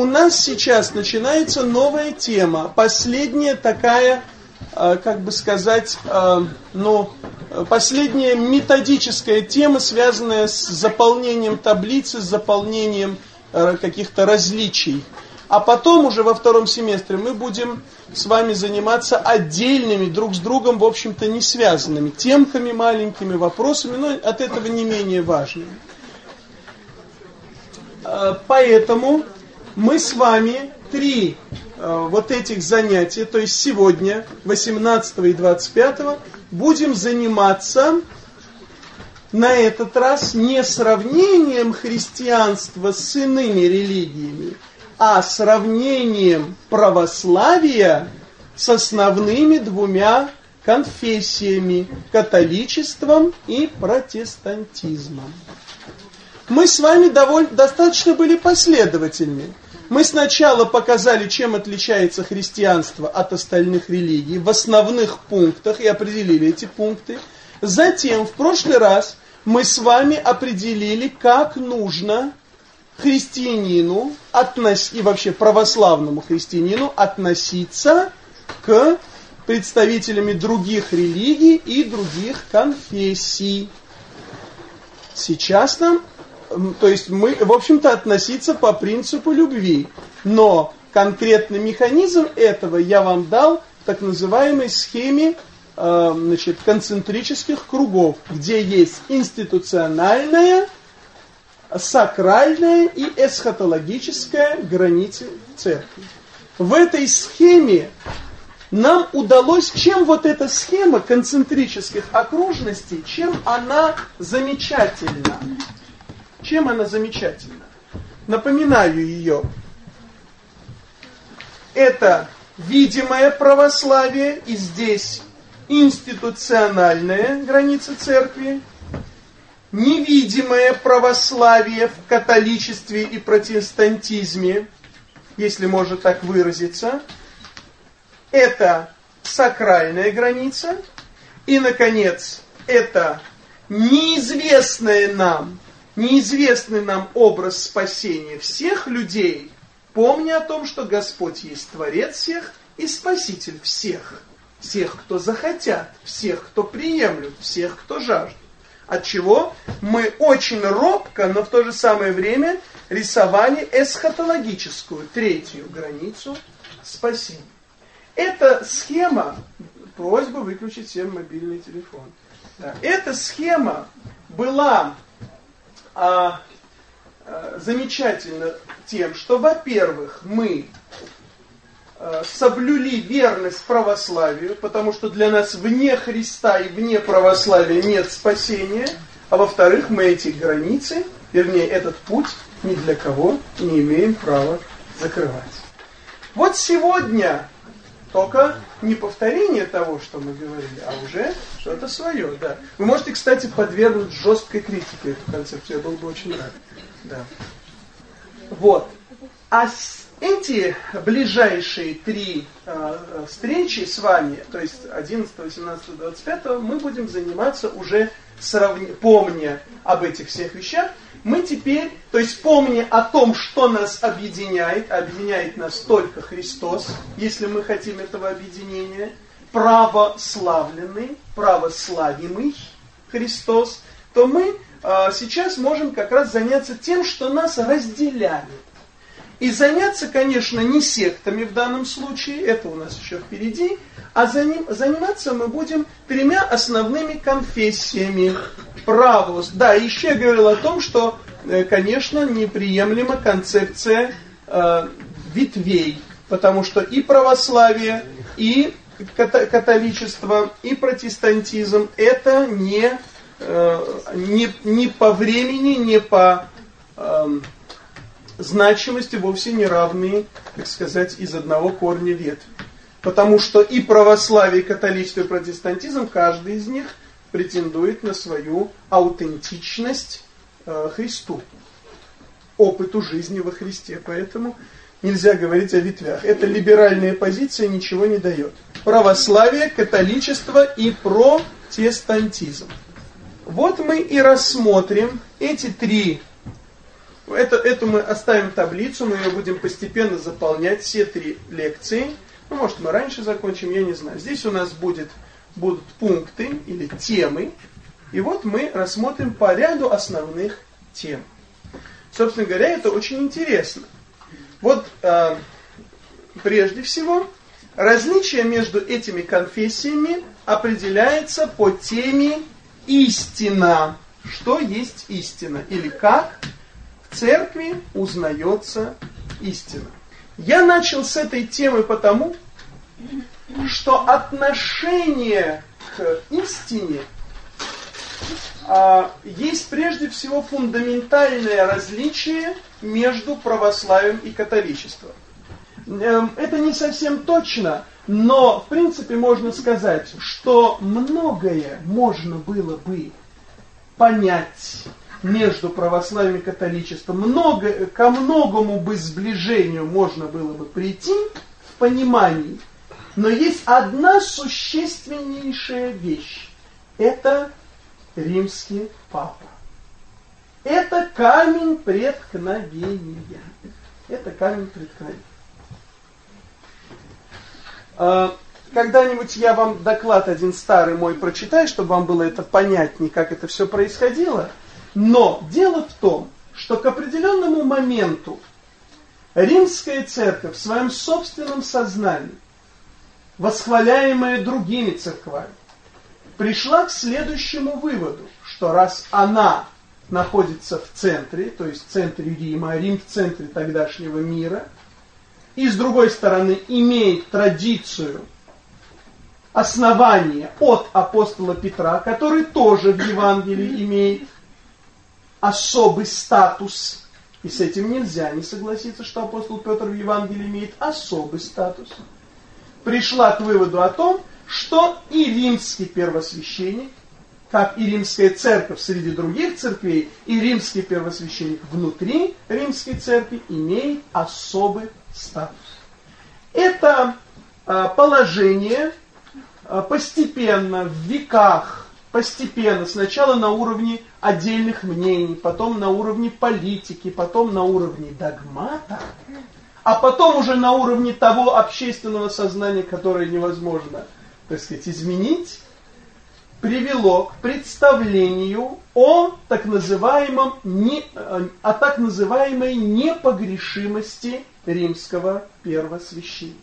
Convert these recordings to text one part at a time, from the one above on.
у нас сейчас начинается новая тема, последняя такая, э, как бы сказать, э, ну, последняя методическая тема, связанная с заполнением таблицы, с заполнением э, каких-то различий. А потом уже во втором семестре мы будем с вами заниматься отдельными, друг с другом, в общем-то, не связанными темками маленькими, вопросами, но от этого не менее важными. Поэтому мы с вами три э, вот этих занятия, то есть сегодня, 18 и 25, будем заниматься на этот раз не сравнением христианства с иными религиями, а сравнением православия с основными двумя конфессиями – католичеством и протестантизмом. Мы с вами довольно, достаточно были последовательны. Мы сначала показали, чем отличается христианство от остальных религий в основных пунктах и определили эти пункты. Затем, в прошлый раз, мы с вами определили, как нужно христианину относ... и вообще православному христианину относиться к представителями других религий и других конфессий. Сейчас нам то есть мы, в общем-то, относиться по принципу любви. Но конкретный механизм этого я вам дал в так называемой схеме э, значит, концентрических кругов, где есть институциональная, сакральная и эсхатологическая границы церкви. В этой схеме нам удалось, чем вот эта схема концентрических окружностей, чем она замечательна. Чем она замечательна? Напоминаю ее. Это видимое православие, и здесь институциональная граница церкви, невидимое православие в католичестве и протестантизме, если можно так выразиться, это сакральная граница, и, наконец, это неизвестное нам неизвестный нам образ спасения всех людей, помня о том, что Господь есть Творец всех и Спаситель всех. Всех, кто захотят, всех, кто приемлют, всех, кто жаждут. От чего мы очень робко, но в то же самое время рисовали эсхатологическую третью границу спасения. Эта схема, просьба выключить всем мобильный телефон. Да. Эта схема была а, а, замечательно тем, что, во-первых, мы а, соблюли верность православию, потому что для нас вне Христа и вне православия нет спасения, а во-вторых, мы эти границы, вернее, этот путь ни для кого не имеем права закрывать. Вот сегодня только не повторение того, что мы говорили, а уже что-то свое, да. Вы можете, кстати, подвергнуть жесткой критике эту концепцию, я был бы очень рад. Да. Вот. А эти ближайшие три э, встречи с вами, то есть 11, 18, 25, мы будем заниматься уже сравни... помня об этих всех вещах, мы теперь, то есть помня о том, что нас объединяет, объединяет нас только Христос, если мы хотим этого объединения, православленный, православимый Христос, то мы э, сейчас можем как раз заняться тем, что нас разделяет. И заняться, конечно, не сектами в данном случае, это у нас еще впереди, а заним, заниматься мы будем тремя основными конфессиями. Правос. Да, еще я говорил о том, что, э, конечно, неприемлема концепция э, ветвей, потому что и православие, и католичество, и протестантизм это не, э, не, не по времени, не по э, значимости вовсе не равные, так сказать, из одного корня ветви. Потому что и православие, и католичество, и протестантизм, каждый из них претендует на свою аутентичность э, Христу, опыту жизни во Христе. Поэтому нельзя говорить о ветвях. Эта либеральная позиция ничего не дает. Православие, католичество и протестантизм. Вот мы и рассмотрим эти три это, это мы оставим таблицу, мы ее будем постепенно заполнять, все три лекции. Ну, может, мы раньше закончим, я не знаю. Здесь у нас будет, будут пункты или темы. И вот мы рассмотрим по ряду основных тем. Собственно говоря, это очень интересно. Вот э, прежде всего, различие между этими конфессиями определяется по теме истина. Что есть истина? Или как в церкви узнается истина. Я начал с этой темы потому, что отношение к истине а, есть прежде всего фундаментальное различие между православием и католичеством. Эм, это не совсем точно, но в принципе можно сказать, что многое можно было бы понять между православием и католичеством, много, ко многому бы сближению можно было бы прийти в понимании. Но есть одна существеннейшая вещь. Это римский папа. Это камень преткновения. Это камень преткновения. А, когда-нибудь я вам доклад один старый мой прочитаю, чтобы вам было это понятнее, как это все происходило. Но дело в том, что к определенному моменту римская церковь в своем собственном сознании, восхваляемая другими церквами, пришла к следующему выводу, что раз она находится в центре, то есть в центре Рима, а Рим в центре тогдашнего мира, и с другой стороны имеет традицию основания от апостола Петра, который тоже в Евангелии имеет особый статус, и с этим нельзя не согласиться, что апостол Петр в Евангелии имеет особый статус, пришла к выводу о том, что и римский первосвященник, как и римская церковь среди других церквей, и римский первосвященник внутри римской церкви имеет особый статус. Это а, положение а, постепенно, в веках, постепенно, сначала на уровне отдельных мнений, потом на уровне политики, потом на уровне догмата, а потом уже на уровне того общественного сознания, которое невозможно так сказать, изменить, привело к представлению о так называемом не, о так называемой непогрешимости римского первосвященника.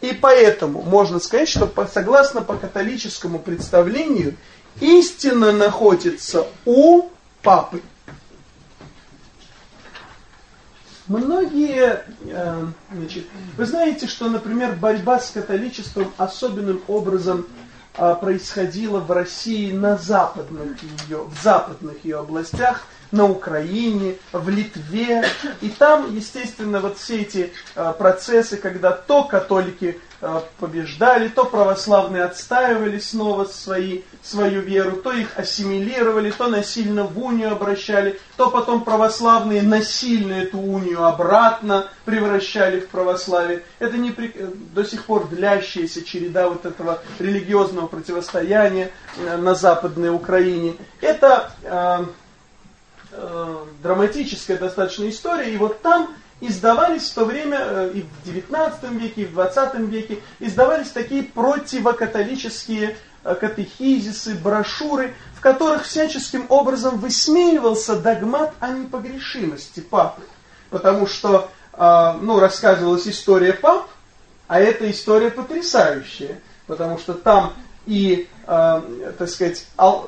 И поэтому можно сказать, что по, согласно по католическому представлению истина находится у папы. Многие, э, значит, вы знаете, что, например, борьба с католичеством особенным образом э, происходила в России на западных ее, в западных ее областях, на Украине, в Литве. И там, естественно, вот все эти э, процессы, когда то католики Э, побеждали, то православные отстаивали снова свои, свою веру, то их ассимилировали, то насильно в унию обращали, то потом православные насильно эту унию обратно превращали в православие. Это не при... Э, до сих пор длящаяся череда вот этого религиозного противостояния на Западной Украине. Это э, э, драматическая достаточно история, и вот там издавались в то время, э, и в 19 веке, и в 20 веке, издавались такие противокатолические э, катехизисы, брошюры, в которых всяческим образом высмеивался догмат о непогрешимости папы. Потому что, э, ну, рассказывалась история пап, а эта история потрясающая, потому что там и, э, так сказать,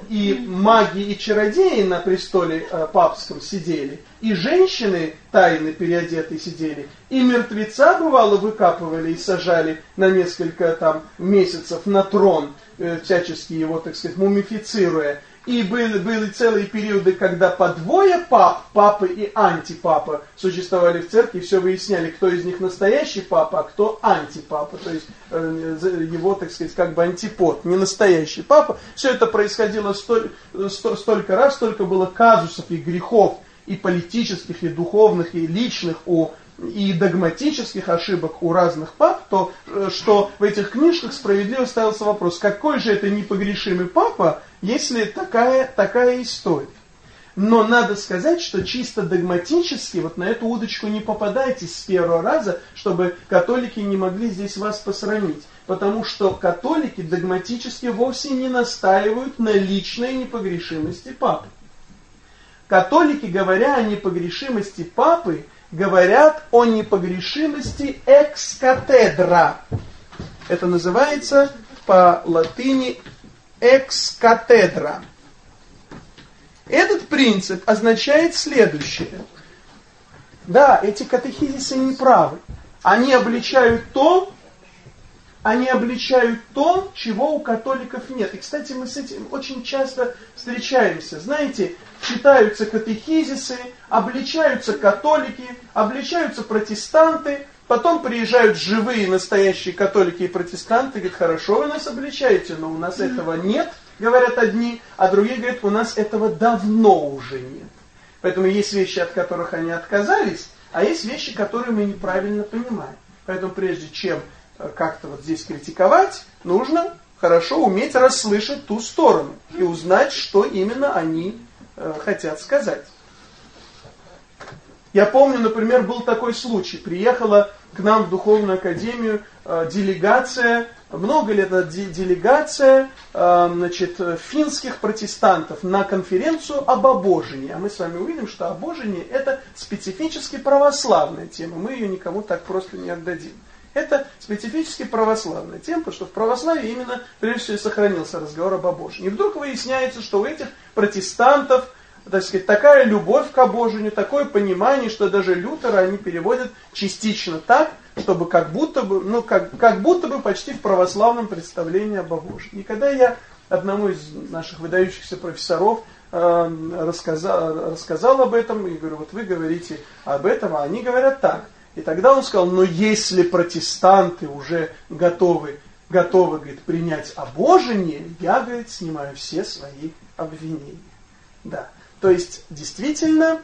и маги, и чародеи на престоле э, папском сидели, и женщины тайно переодетые сидели, и мертвеца, бывало, выкапывали и сажали на несколько там месяцев на трон, э, всячески его, так сказать, мумифицируя. И были, были целые периоды, когда по двое пап, папы и антипапа, существовали в церкви, все выясняли, кто из них настоящий папа, а кто антипапа. То есть э, его, так сказать, как бы антипод, не настоящий папа. Все это происходило столь, сто, столько раз, столько было казусов и грехов, и политических, и духовных, и личных у и догматических ошибок у разных пап, то э, что в этих книжках справедливо ставился вопрос, какой же это непогрешимый папа, если такая, такая история. Но надо сказать, что чисто догматически вот на эту удочку не попадайтесь с первого раза, чтобы католики не могли здесь вас посрамить. Потому что католики догматически вовсе не настаивают на личной непогрешимости папы. Католики, говоря о непогрешимости папы, говорят о непогрешимости экс-катедра. Это называется по латыни экс-катедра. Этот принцип означает следующее. Да, эти катехизисы не правы. Они обличают то, они обличают то, чего у католиков нет. И, кстати, мы с этим очень часто встречаемся. Знаете, читаются катехизисы, обличаются католики, обличаются протестанты, потом приезжают живые настоящие католики и протестанты, говорят, хорошо вы нас обличаете, но у нас этого нет, говорят одни, а другие говорят, у нас этого давно уже нет. Поэтому есть вещи, от которых они отказались, а есть вещи, которые мы неправильно понимаем. Поэтому прежде чем э, как-то вот здесь критиковать, нужно хорошо уметь расслышать ту сторону и узнать, что именно они э, хотят сказать. Я помню, например, был такой случай. Приехала к нам в Духовную Академию э, делегация, много лет делегация э, значит, финских протестантов на конференцию об обожении. А мы с вами увидим, что обожение это специфически православная тема. Мы ее никому так просто не отдадим. Это специфически православная тема, потому что в православии именно, прежде всего, сохранился разговор об обожении. И вдруг выясняется, что у этих протестантов так сказать, такая любовь к обожению, такое понимание, что даже Лютера они переводят частично так, чтобы как будто бы, ну, как, как будто бы почти в православном представлении об обожении. И когда я одному из наших выдающихся профессоров э, рассказал, рассказал об этом, и говорю, вот вы говорите об этом, а они говорят так. И тогда он сказал, но если протестанты уже готовы, готовы говорит, принять обожение, я, говорит, снимаю все свои обвинения. Да. То есть, действительно,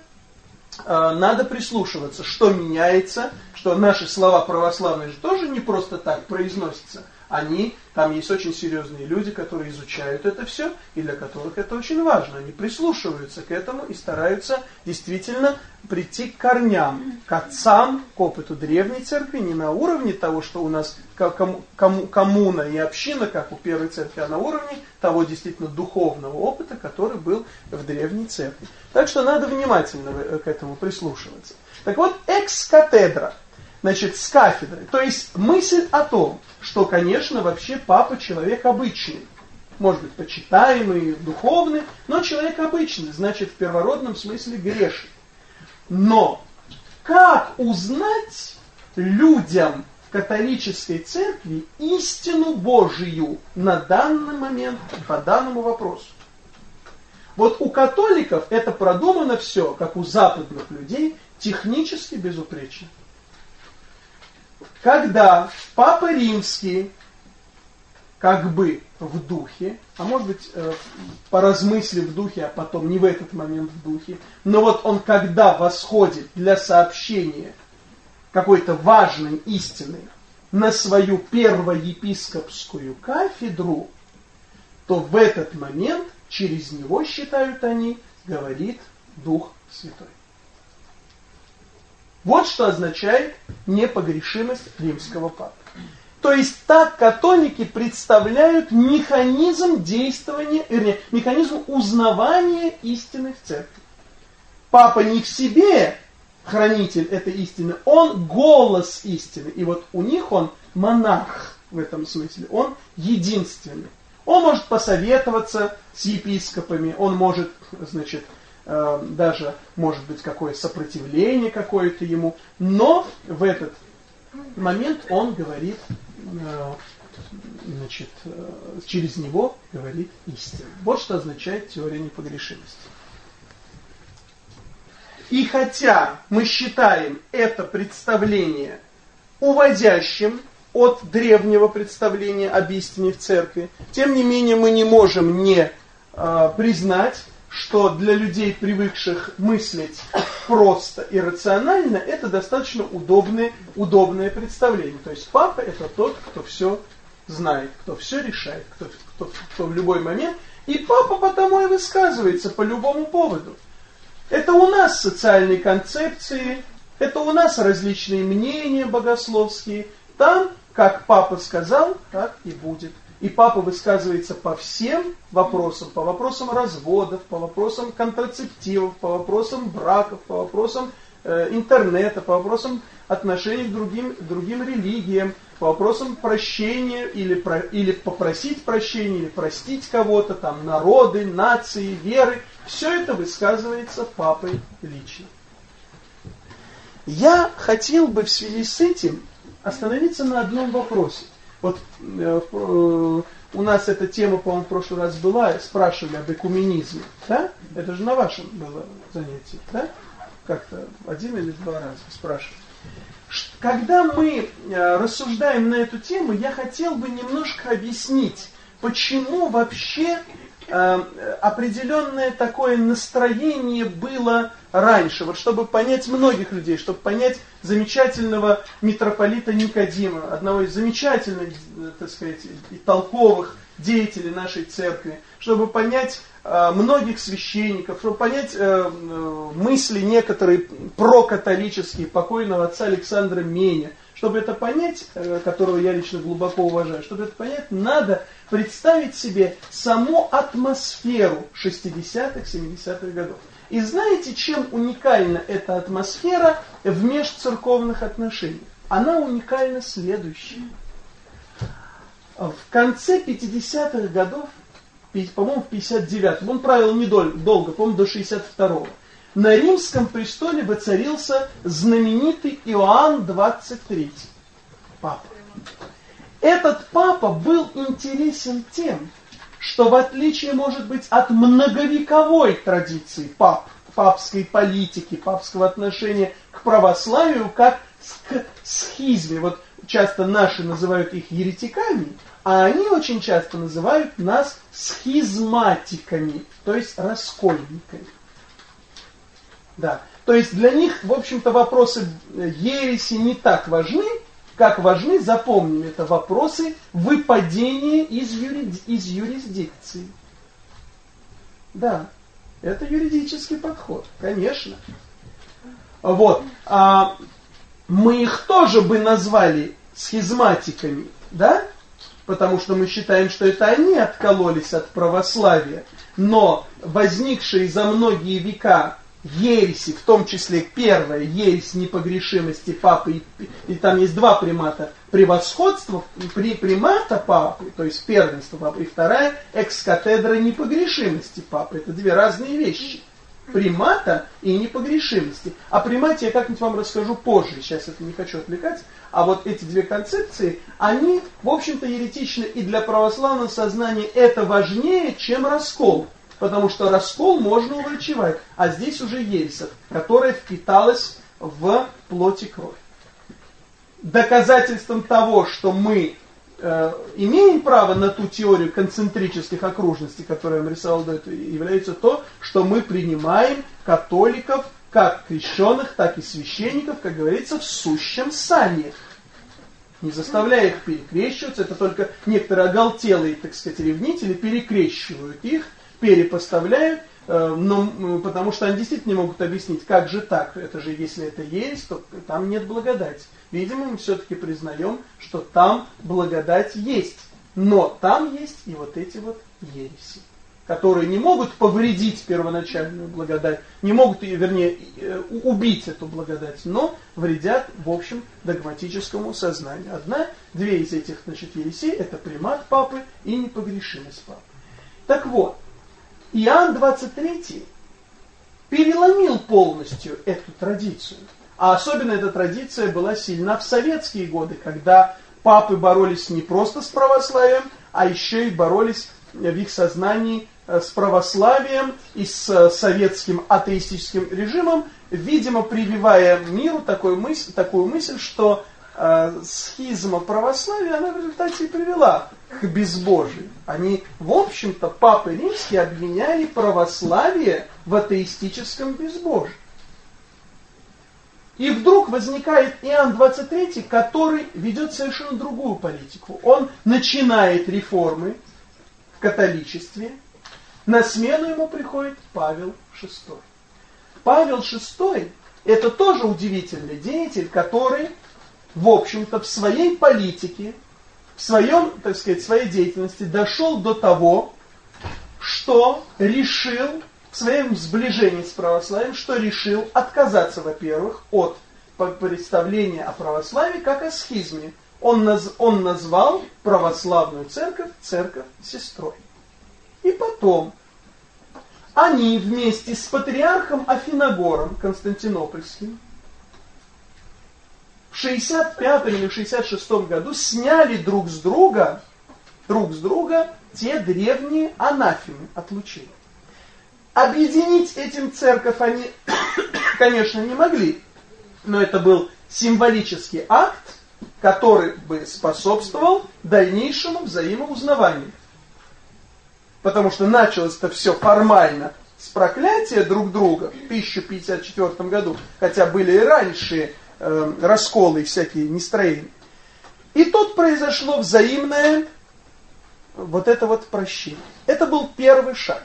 э, надо прислушиваться, что меняется, что наши слова православные же тоже не просто так произносятся, они, там есть очень серьезные люди, которые изучают это все, и для которых это очень важно. Они прислушиваются к этому и стараются действительно прийти к корням, к отцам, к опыту древней церкви, не на уровне того, что у нас кому, кому, коммуна и община, как у первой церкви, а на уровне того действительно духовного опыта, который был в древней церкви. Так что надо внимательно к этому прислушиваться. Так вот, экс-катедра – значит, с кафедры. То есть мысль о том, что, конечно, вообще папа человек обычный. Может быть, почитаемый, духовный, но человек обычный, значит, в первородном смысле грешный. Но как узнать людям в католической церкви истину Божию на данный момент по данному вопросу? Вот у католиков это продумано все, как у западных людей, технически безупречно когда Папа Римский, как бы в духе, а может быть, э, поразмыслив в духе, а потом не в этот момент в духе, но вот он когда восходит для сообщения какой-то важной истины на свою первоепископскую кафедру, то в этот момент через него, считают они, говорит Дух Святой. Вот что означает непогрешимость римского папы. То есть так католики представляют механизм действования, вернее, механизм узнавания истины в церкви. Папа не в себе хранитель этой истины, он голос истины. И вот у них он монарх в этом смысле, он единственный. Он может посоветоваться с епископами, он может, значит, даже может быть какое сопротивление какое-то ему, но в этот момент он говорит, э, значит, э, через него говорит истину. Вот что означает теория непогрешимости. И хотя мы считаем это представление уводящим от древнего представления об истине в церкви, тем не менее мы не можем не э, признать что для людей, привыкших мыслить просто и рационально, это достаточно удобное, удобное представление. То есть папа это тот, кто все знает, кто все решает, кто, кто, кто в любой момент. И папа потому и высказывается по любому поводу. Это у нас социальные концепции, это у нас различные мнения богословские. Там, как папа сказал, так и будет. И папа высказывается по всем вопросам, по вопросам разводов, по вопросам контрацептивов, по вопросам браков, по вопросам э, интернета, по вопросам отношений к другим, другим религиям, по вопросам прощения или, про, или попросить прощения, или простить кого-то, там народы, нации, веры. Все это высказывается папой лично. Я хотел бы в связи с этим остановиться на одном вопросе. Вот э, э, у нас эта тема, по-моему, в прошлый раз была, спрашивали об экуменизме, да? Это же на вашем было занятие, да? Как-то один или два раза спрашивали. Когда мы э, рассуждаем на эту тему, я хотел бы немножко объяснить, почему вообще определенное такое настроение было раньше, вот чтобы понять многих людей, чтобы понять замечательного митрополита Никодима, одного из замечательных, э, так сказать, и толковых деятелей нашей церкви, чтобы понять э, многих священников, чтобы понять э, мысли некоторые прокатолические покойного отца Александра Меня. Чтобы это понять, э, которого я лично глубоко уважаю, чтобы это понять, надо представить себе саму атмосферу 60-х, 70-х годов. И знаете, чем уникальна эта атмосфера в межцерковных отношениях? Она уникальна следующим. В конце 50-х годов, по-моему, в 59-м, он правил недолго, по-моему, до 62-го, на римском престоле воцарился знаменитый Иоанн 23, папа. Этот папа был интересен тем, что в отличие, может быть, от многовековой традиции пап, папской политики, папского отношения к православию, как к схизме, вот часто наши называют их еретиками, а они очень часто называют нас схизматиками, то есть раскольниками. Да. То есть для них, в общем-то, вопросы ереси не так важны, как важны, запомним, это вопросы выпадения из, юриди, из юрисдикции. Да, это юридический подход, конечно. Вот. А мы их тоже бы назвали схизматиками, да? Потому что мы считаем, что это они откололись от православия. Но возникшие за многие века ереси, в том числе первая ересь непогрешимости папы, и, и там есть два примата, превосходство при примата папы, то есть первенство папы, и вторая экс-катедра непогрешимости папы. Это две разные вещи. Примата и непогрешимости. О примате я как-нибудь вам расскажу позже, сейчас это не хочу отвлекать. А вот эти две концепции, они, в общем-то, еретичны, и для православного сознания это важнее, чем раскол. Потому что раскол можно уврачевать, а здесь уже ересь, которая впиталась в плоть и кровь. Доказательством того, что мы э, имеем право на ту теорию концентрических окружностей, которую я нарисовал до этого, является то, что мы принимаем католиков, как крещенных, так и священников, как говорится, в сущем сане. Не заставляя их перекрещиваться, это только некоторые оголтелые, так сказать, ревнители перекрещивают их, перепоставляют, э, но, потому что они действительно не могут объяснить, как же так, это же если это есть, то там нет благодати. Видимо, мы все-таки признаем, что там благодать есть, но там есть и вот эти вот ереси, которые не могут повредить первоначальную благодать, не могут, вернее, э, убить эту благодать, но вредят, в общем, догматическому сознанию. Одна, две из этих, значит, ересей, это примат папы и непогрешимость папы. Так вот, Иоанн 23 переломил полностью эту традицию. А особенно эта традиция была сильна в советские годы, когда папы боролись не просто с православием, а еще и боролись в их сознании э, с православием и с э, советским атеистическим режимом, видимо, прививая миру такую мысль, такую мысль что схизма православия, она в результате и привела к безбожию. Они, в общем-то, папы римские обвиняли православие в атеистическом безбожии. И вдруг возникает Иоанн 23, который ведет совершенно другую политику. Он начинает реформы в католичестве. На смену ему приходит Павел VI. Павел VI это тоже удивительный деятель, который, в общем-то, в своей политике, в своем, так сказать, своей деятельности дошел до того, что решил в своем сближении с православием, что решил отказаться, во-первых, от представления о православии как о схизме. Он, наз, он назвал православную церковь церковь сестрой. И потом они вместе с патриархом Афиногором Константинопольским 65 или 66 году сняли друг с друга друг с друга те древние анафемы отлучили. Объединить этим церковь они, конечно, не могли, но это был символический акт, который бы способствовал дальнейшему взаимоузнаванию. Потому что началось это все формально с проклятия друг друга в 1054 году, хотя были и раньше э, расколы всякие нестроения. И тут произошло взаимное вот это вот прощение. Это был первый шаг.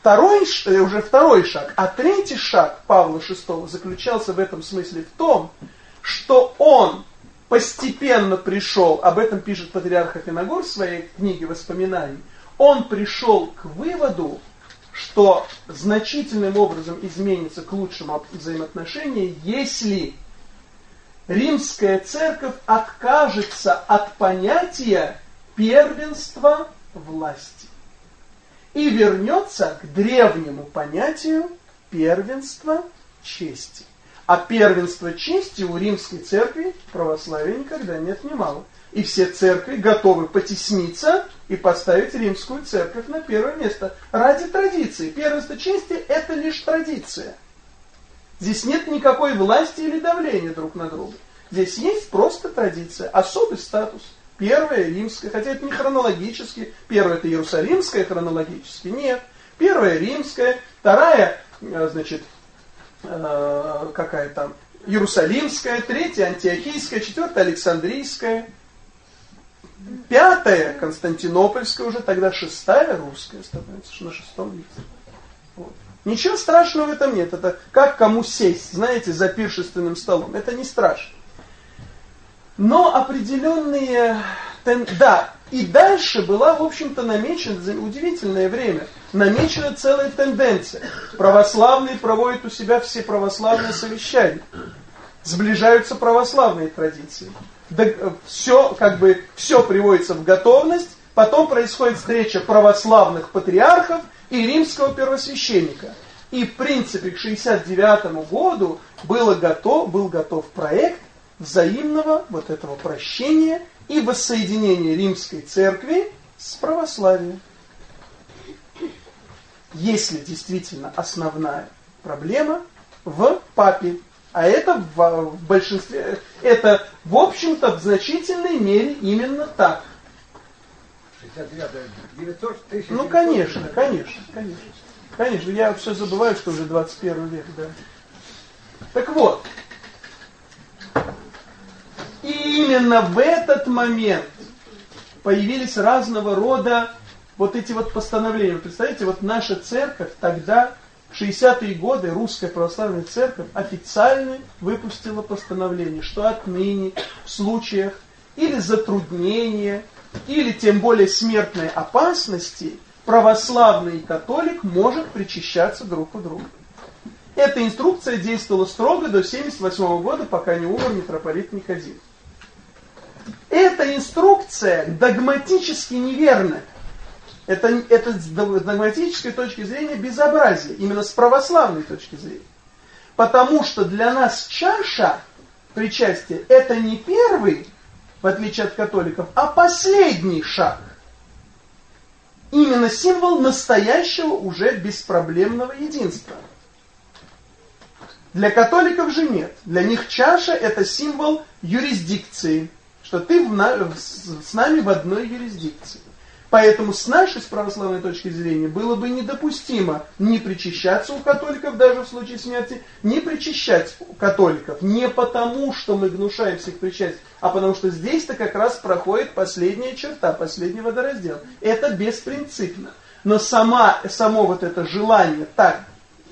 Второй, э, уже второй шаг, а третий шаг Павла VI заключался в этом смысле в том, что он постепенно пришел, об этом пишет патриарх Афиногор в своей книге воспоминаний, он пришел к выводу, что значительным образом изменится к лучшему взаимоотношения, если римская церковь откажется от понятия первенства власти и вернется к древнему понятию первенства чести. А первенство чести у римской церкви православия никогда не отнимало. И все церкви готовы потесниться и поставить римскую церковь на первое место. Ради традиции. Первенство чести – это лишь традиция. Здесь нет никакой власти или давления друг на друга. Здесь есть просто традиция, особый статус. Первая римская, хотя это не хронологически. Первая это Иерусалимская хронологически. Нет. Первая римская, вторая, э, значит, Э, какая там, Иерусалимская, третья Антиохийская, четвертая Александрийская, пятая Константинопольская уже, тогда шестая русская становится на шестом веке. Вот. Ничего страшного в этом нет. Это как кому сесть, знаете, за пиршественным столом. Это не страшно. Но определенные... Да, и дальше была, в общем-то, намечена удивительное время. Намечена целая тенденция. Православные проводят у себя все православные совещания. Сближаются православные традиции. Все, как бы, все приводится в готовность. Потом происходит встреча православных патриархов и римского первосвященника. И в принципе к 69 году было готов, был готов проект взаимного вот этого прощения и воссоединение римской церкви с православием. Если действительно основная проблема в папе, а это в, в большинстве, это в общем-то в значительной мере именно так. 900, ну конечно, конечно, конечно. Конечно, я все забываю, что уже 21 век, да. Так вот, и именно в этот момент появились разного рода вот эти вот постановления. Представляете, вот наша церковь тогда, 60-е годы, русская православная церковь официально выпустила постановление, что отныне в случаях или затруднения, или тем более смертной опасности, православный католик может причащаться друг у друга. Эта инструкция действовала строго до 78 года, пока не умер митрополит Никодим. Эта инструкция догматически неверна. Это, это с догматической точки зрения безобразие, именно с православной точки зрения. Потому что для нас чаша причастия это не первый, в отличие от католиков, а последний шаг. Именно символ настоящего уже беспроблемного единства. Для католиков же нет. Для них чаша это символ юрисдикции что ты в с нами в одной юрисдикции. Поэтому с нашей, с православной точки зрения, было бы недопустимо не причащаться у католиков, даже в случае смерти, не причащать католиков. Не потому, что мы гнушаемся их причастия, а потому что здесь-то как раз проходит последняя черта, последний водораздел. Это беспринципно. Но сама, само вот это желание так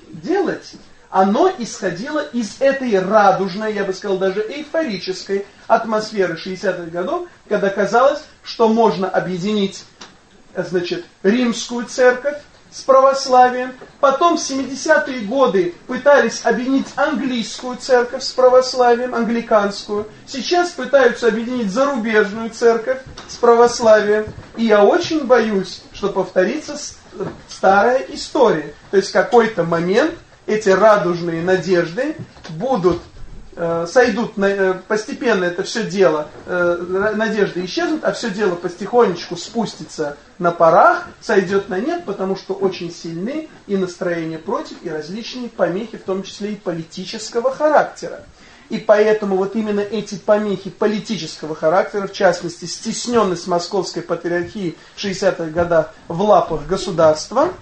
делать, оно исходило из этой радужной, я бы сказал, даже эйфорической атмосферы 60-х годов, когда казалось, что можно объединить значит, римскую церковь с православием. Потом в 70-е годы пытались объединить английскую церковь с православием, англиканскую. Сейчас пытаются объединить зарубежную церковь с православием. И я очень боюсь, что повторится старая история. То есть в какой-то момент эти радужные надежды будут Э, сойдут э, постепенно это все дело, э, надежды исчезнут, а все дело потихонечку спустится на парах, сойдет на нет, потому что очень сильны и настроения против, и различные помехи, в том числе и политического характера. И поэтому вот именно эти помехи политического характера, в частности, стесненность московской патриархии в 60-х годах в лапах государства,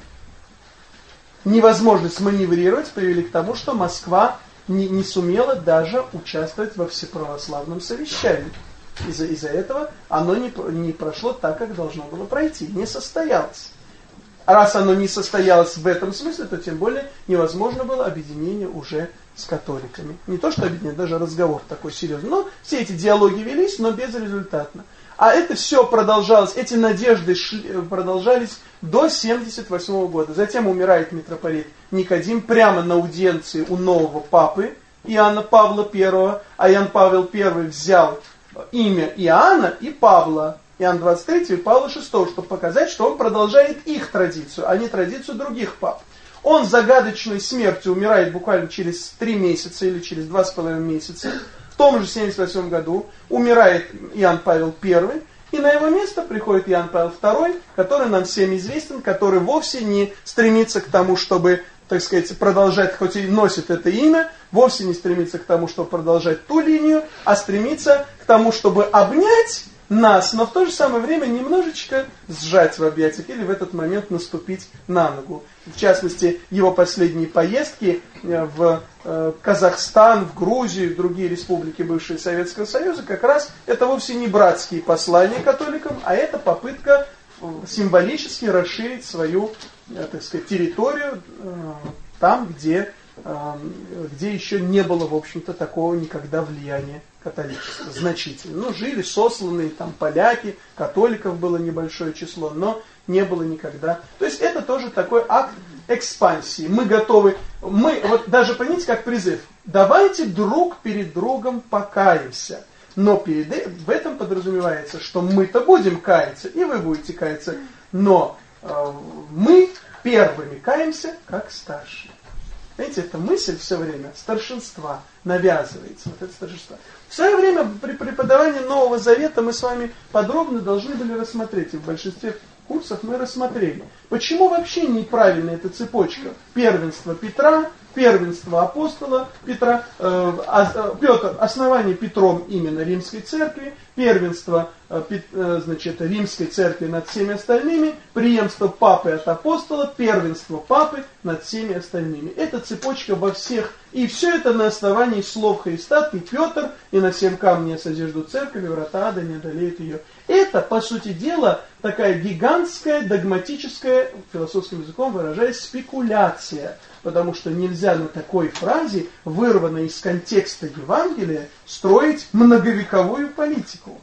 невозможность маневрировать привели к тому, что Москва не, не сумела даже участвовать во всеправославном совещании. Из-за из этого оно не, не прошло так, как должно было пройти, не состоялось. А раз оно не состоялось в этом смысле, то тем более невозможно было объединение уже с католиками. Не то, что объединение, даже разговор такой серьезный. Но все эти диалоги велись, но безрезультатно. А это все продолжалось, эти надежды шли, э, продолжались до 78 года. Затем умирает митрополит Никодим прямо на аудиенции у нового папы Иоанна Павла I, а Иоанн Павел I взял имя Иоанна и Павла, Иоанн 23 и Павла VI, чтобы показать, что он продолжает их традицию, а не традицию других пап. Он загадочной смертью умирает буквально через три месяца или через два с половиной месяца. В том же 78 году умирает Иоанн Павел I, и на его место приходит Иоанн Павел II, который нам всем известен, который вовсе не стремится к тому, чтобы, так сказать, продолжать, хоть и носит это имя, вовсе не стремится к тому, чтобы продолжать ту линию, а стремится к тому, чтобы обнять нас, но в то же самое время немножечко сжать в объятиях или в этот момент наступить на ногу. В частности, его последние поездки э, в э, Казахстан, в Грузию, в другие республики бывшего Советского Союза, как раз это вовсе не братские послания католикам, а это попытка э, символически расширить свою, так сказать, территорию там, где, где еще не было, в общем-то, такого никогда влияния католичества значительно. Ну, жили сосланные там поляки, католиков было небольшое число, но не было никогда. То есть это тоже такой акт экспансии. Мы готовы, мы, вот даже понимаете, как призыв, давайте друг перед другом покаемся. Но перед, э, в этом подразумевается, что мы-то будем каяться, и вы будете каяться. Но э, мы первыми каемся, как старшие. Знаете, эта мысль все время старшинства навязывается. Вот это старшинство. В свое время при преподавании Нового Завета мы с вами подробно должны были рассмотреть, и в большинстве курсов мы рассмотрели, почему вообще неправильна эта цепочка первенства Петра, первенство апостола Петра, э, э, Петр, основание Петром именно Римской Церкви, первенство э, э, значит, Римской Церкви над всеми остальными, преемство Папы от апостола, первенство Папы над всеми остальными. Это цепочка во всех, и все это на основании слов Христа, ты Петр, и на всем камне созижду церковь, и врата ада не одолеют ее. Это, по сути дела, такая гигантская, догматическая, философским языком выражаясь, спекуляция – потому что нельзя на такой фразе, вырванной из контекста Евангелия, строить многовековую политику.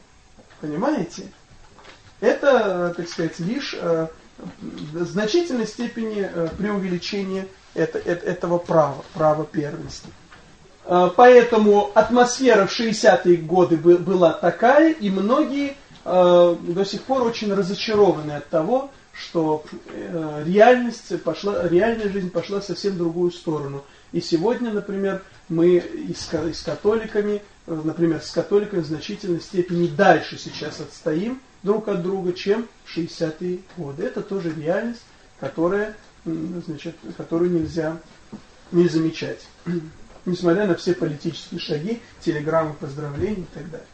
Понимаете? Это, так сказать, лишь э, в значительной степени э, преувеличение это, это, этого права, права первенства. Э, поэтому атмосфера в 60-е годы была такая, и многие э, до сих пор очень разочарованы от того, что э, реальность пошла, реальная жизнь пошла совсем в другую сторону. И сегодня, например, мы и с, и с католиками, э, например, с католиками в значительной степени дальше сейчас отстоим друг от друга, чем в 60-е годы. Это тоже реальность, которая, значит, которую нельзя не замечать. Несмотря на все политические шаги, телеграммы поздравлений и так далее.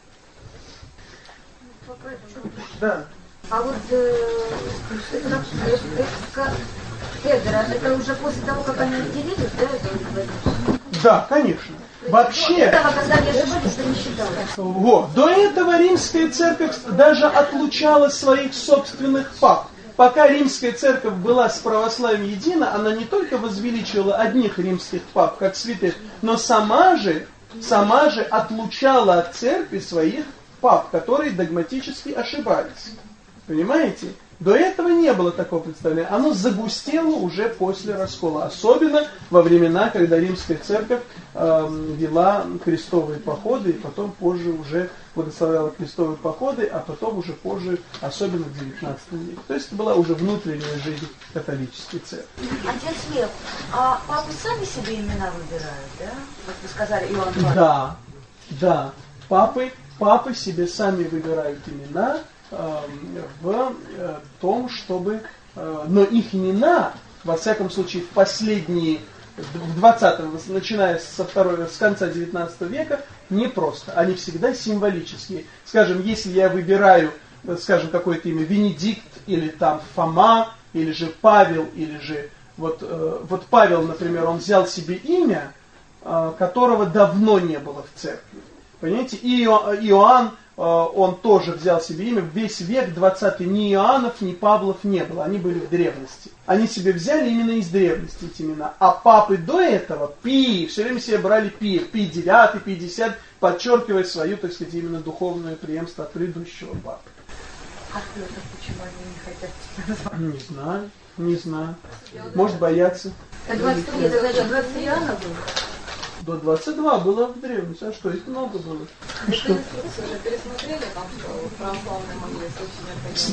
Да. А вот Эдера, это уже после того, как они отделились, да? Это, да, конечно. Вообще, вот, до этого римская церковь даже отлучала своих собственных пап. пока римская церковь была с православием едина, она не только возвеличивала одних римских пап, как святых, но сама же, сама же отлучала от церкви своих пап, которые догматически ошибались. Понимаете? До этого не было такого представления. Оно загустело уже после раскола. Особенно во времена, когда римская церковь э, вела крестовые походы, и потом позже уже благословляла крестовые походы, а потом уже позже, особенно в 19 веке. То есть это была уже внутренняя жизнь католической церкви. Отец Лев, а папы сами себе имена выбирают, да? Как вы сказали, Иоанн Павел. Да, да. Папы, папы себе сами выбирают имена, в э, том, чтобы... Э, но их имена, во всяком случае, в последние, в 20 начиная со второй, с конца 19 века, не просто. Они всегда символические. Скажем, если я выбираю, э, скажем, какое-то имя Венедикт, или там Фома, или же Павел, или же... Вот, вот Павел, например, он взял себе имя, которого давно не было в церкви. Понимаете? И Иоанн, Э, он тоже взял себе имя. Весь век 20 ни Иоаннов, ни Павлов не было. Они были в древности. Они себе взяли именно из древности эти имена. А папы до этого, Пи, все время себе брали Пи, Пи 9, Пи 10, подчеркивая свою, так сказать, именно духовное преемство от предыдущего папы. А почему они не хотят тебя Не знаю, не знаю. Может бояться. 23, это значит 23 Иоанна было? До 22 было в древности. А что, их много было? Что?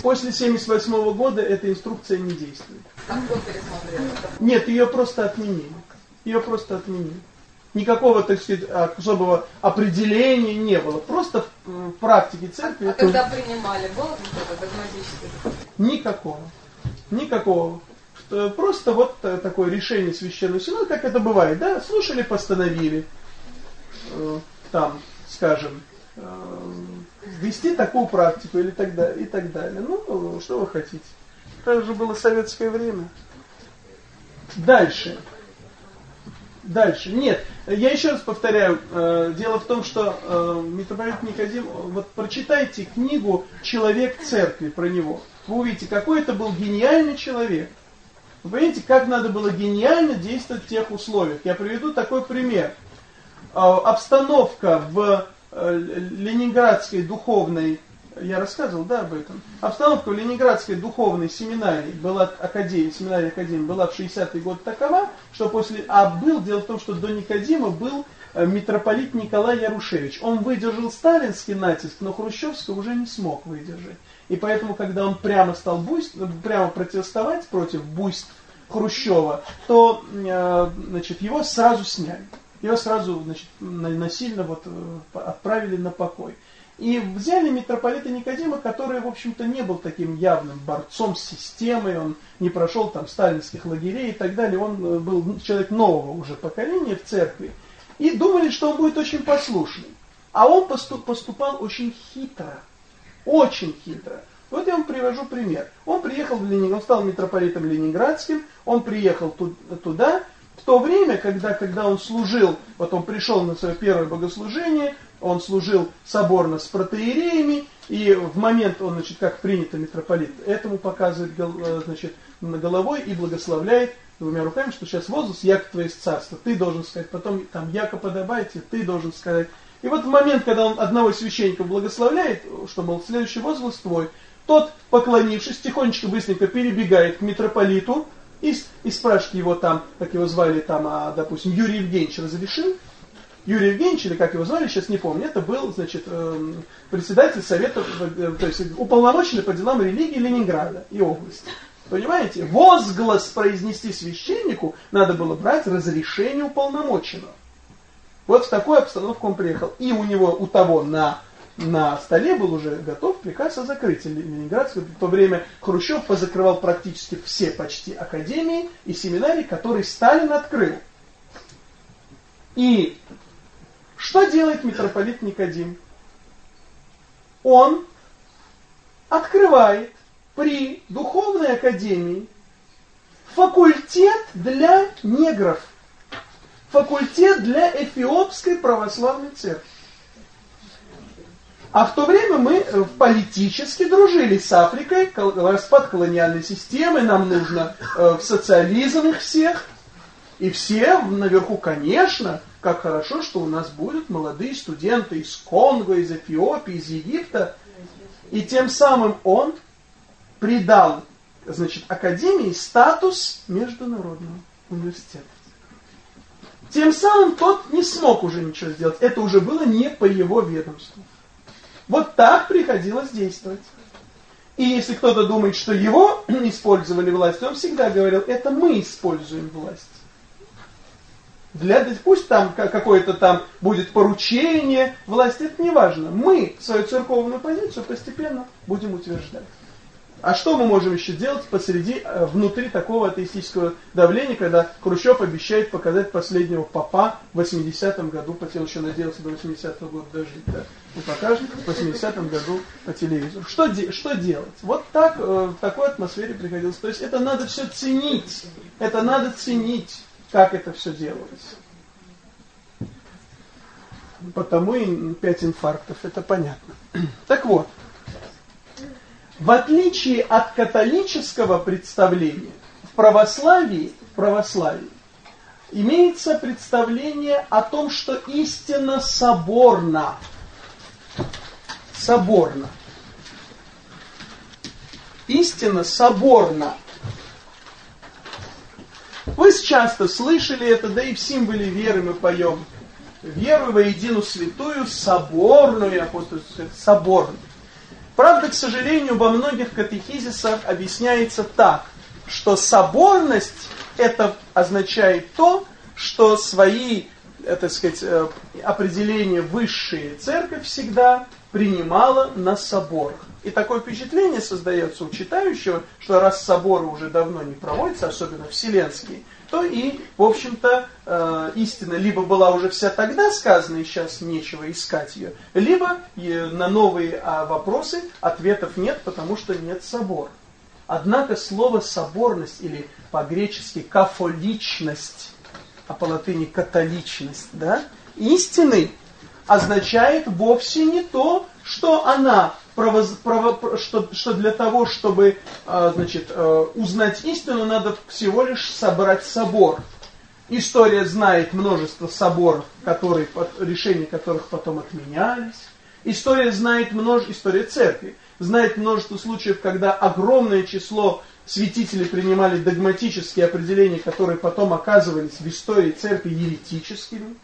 После 78 года эта инструкция не действует. А кто пересмотрел? Нет, ее просто отменили. Ее просто отменили. Никакого, так сказать, особого определения не было. Просто в, в практике церкви... А, а когда принимали, было какое-то догматическое? Никакого. Никакого. Э, просто вот э, такое решение священного синода, как это бывает, да, слушали, постановили, э, там, скажем, вести такую практику или так далее, и так далее. Ну, что вы хотите. Это же было советское время. Дальше. Дальше. Нет, я еще раз повторяю, дело в том, что митрополит Никодим, вот прочитайте книгу «Человек церкви» про него. Вы увидите, какой это был гениальный человек. Вы понимаете, как надо было гениально действовать в тех условиях. Я приведу такой пример. А, обстановка в э, Ленинградской духовной, я рассказывал, да, об этом. Обстановка в Ленинградской духовной семинарии, была академия, семинария академии, была в 60-й год такова, что после, а был, дело в том, что до Никодима был э, митрополит Николай Ярушевич. Он выдержал сталинский натиск, но Хрущевский уже не смог выдержать. И поэтому, когда он прямо стал буйств, прямо протестовать против буйств Хрущева, то э, значит, его сразу сняли. Его сразу значит, насильно вот, э, отправили на покой. И взяли митрополита Никодима, который, в общем-то, не был таким явным борцом с системой, он не прошел там сталинских лагерей и так далее, он э, был человек нового уже поколения в церкви. И думали, что он будет очень послушным. А он поступал очень хитро. Очень хитро. Вот я вам привожу пример. Он приехал в Ленинград, он стал митрополитом Ленинградским, он приехал туда, в то время, когда, когда он служил, вот он пришел на свое первое богослужение, он служил соборно с протеереями, и в момент он, значит, как принято митрополит, этому показывает, э, значит, головой и благословляет двумя руками, что сейчас возраст, яко твое царство, ты должен сказать, потом там яко подобайте, ты должен сказать. И вот в момент, когда он одного священника благословляет, что, мол, следующий возглас твой, тот, поклонившись, тихонечко, быстренько перебегает к митрополиту и, и спрашивает его там, как его звали там, а, допустим, Юрий Евгеньевич разрешил. Юрий Евгеньевич, или как его звали, сейчас не помню, это был, значит, э, председатель совета, э, то есть уполномоченный по делам религии Ленинграда и области. Понимаете? Возглас произнести священнику надо было брать разрешение уполномоченного. Вот в такую обстановку он приехал. И у него, у того на, на столе был уже готов приказ о закрытии Ленинградского. В то время Хрущев позакрывал практически все почти академии и семинарии, которые Сталин открыл. И что делает митрополит Никодим? Он открывает при Духовной Академии факультет для негров – факультет для Эфиопской православной церкви. А в то время мы э, политически дружили с Африкой, распад колониальной системы, нам нужно э, в социализм их всех. И все наверху, конечно, как хорошо, что у нас будут молодые студенты из Конго, из Эфиопии, из Египта. И тем самым он придал значит, Академии статус международного университета. Тем самым тот не смог уже ничего сделать. Это уже было не по его ведомству. Вот так приходилось действовать. И если кто-то думает, что его использовали власть, он всегда говорил, это мы используем власть. Для, пусть там какое-то там будет поручение, власть, это не важно. Мы свою церковную позицию постепенно будем утверждать. А что мы можем еще делать посреди, э, внутри такого атеистического давления, когда Хрущев обещает показать последнего папа в 80-м году, хотел еще надеялся до 80-го года дожить, да? И покажет в 80-м году по телевизору. Что, де что делать? Вот так, э, в такой атмосфере приходилось. То есть это надо все ценить. Это надо ценить, как это все делалось. Потому и 5 инфарктов, это понятно. Так вот, в отличие от католического представления, в православии, в православии имеется представление о том, что истина соборна. Соборна. Истина соборна. Вы часто слышали это, да и в символе веры мы поем. Веру во единую святую, соборную, апостольскую, соборную. Правда, к сожалению, во многих катехизисах объясняется так, что соборность это означает то, что свои, э, так сказать, э, определения высшая церковь всегда принимала на соборах. И такое впечатление создается у читающего, что раз соборы уже давно не проводятся, особенно вселенские, то и, в общем-то, э, истина либо была уже вся тогда сказана, и сейчас нечего искать ее, либо э, на новые э, вопросы ответов нет, потому что нет собора. Однако слово «соборность» или по-гречески «кафоличность», а по-латыни «католичность», да, истины означает вовсе не то, что она провоз, прово, что, что для того, чтобы э, значит, э, узнать истину, надо всего лишь собрать собор. История знает множество соборов, которые, решения которых потом отменялись. История знает множество, история церкви, знает множество случаев, когда огромное число святителей принимали догматические определения, которые потом оказывались в истории церкви еретическими.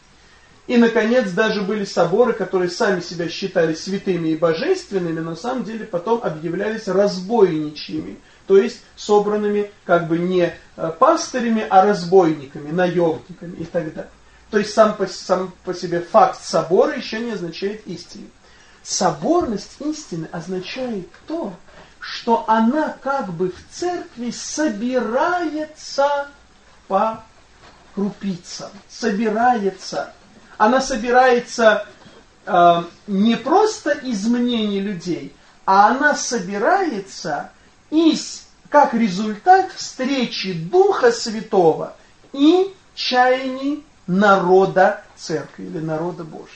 И, наконец, даже были соборы, которые сами себя считали святыми и божественными, на самом деле потом объявлялись разбойничьими, то есть собранными как бы не э, пастырями, а разбойниками, наемниками и так далее. То есть сам по, сам по себе факт собора еще не означает истины. Соборность истины означает то, что она как бы в церкви собирается по крупицам, собирается она собирается э, не просто из мнений людей, а она собирается из, как результат встречи Духа Святого и чаяний народа церкви или народа Божьего.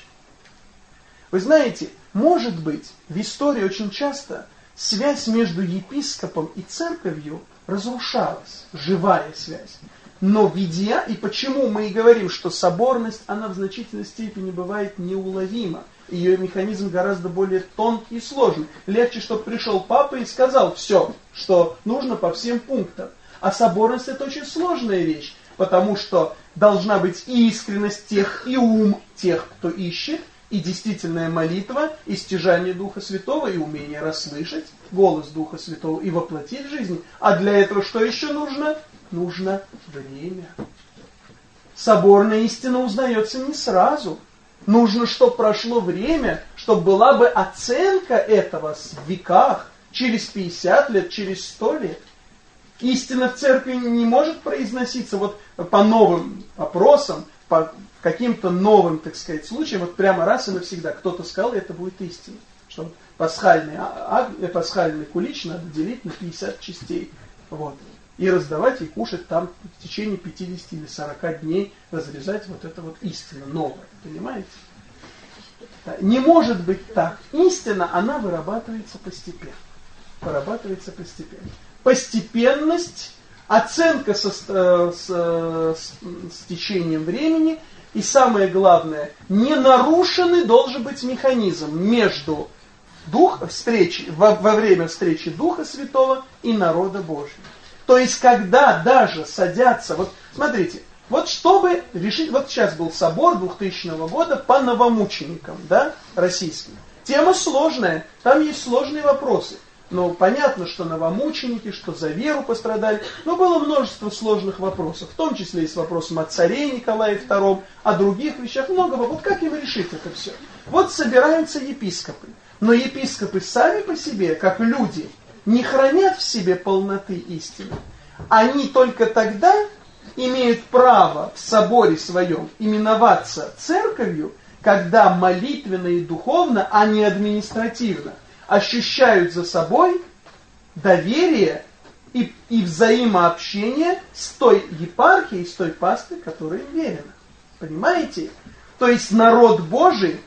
Вы знаете, может быть, в истории очень часто связь между епископом и церковью разрушалась, живая связь. Но в идеа, и почему мы и говорим, что соборность, она в значительной степени бывает неуловима. Ее механизм гораздо более тонкий и сложный. Легче, чтобы пришел папа и сказал все, что нужно по всем пунктам. А соборность это очень сложная вещь, потому что должна быть и искренность тех, и ум тех, кто ищет, и действительная молитва, и стяжание Духа Святого, и умение расслышать голос Духа Святого, и воплотить жизнь. А для этого что еще нужно? нужно время. Соборная истина узнается не сразу. Нужно, чтобы прошло время, чтобы была бы оценка этого в веках, через 50 лет, через 100 лет. Истина в церкви не может произноситься вот по новым вопросам, по каким-то новым, так сказать, случаям, вот прямо раз и навсегда. Кто-то сказал, и это будет истина. Что пасхальный, а, а, пасхальный кулич надо делить на 50 частей. Вот и раздавать, и кушать там в течение 50 или 40 дней, разрезать вот это вот истина новая. Понимаете? Не может быть так. Истина, она вырабатывается постепенно. Вырабатывается постепенно. Постепенность, оценка со, э, с, э, с, с течением времени и самое главное, не нарушенный должен быть механизм между дух встречи, во, во время встречи Духа Святого и народа Божьего. То есть, когда даже садятся, вот смотрите, вот чтобы решить, вот сейчас был собор 2000 года по новомученикам, да, российским. Тема сложная, там есть сложные вопросы. Но понятно, что новомученики, что за веру пострадали. Но было множество сложных вопросов. В том числе и с вопросом о царе Николае II, о других вещах. Много Вот как им решить это все? Вот собираются епископы. Но епископы сами по себе, как люди, не хранят в себе полноты истины. Они только тогда имеют право в соборе своем именоваться церковью, когда молитвенно и духовно, а не административно, ощущают за собой доверие и, и взаимообщение с той епархией, с той пастой, которая им верена. Понимаете? То есть народ Божий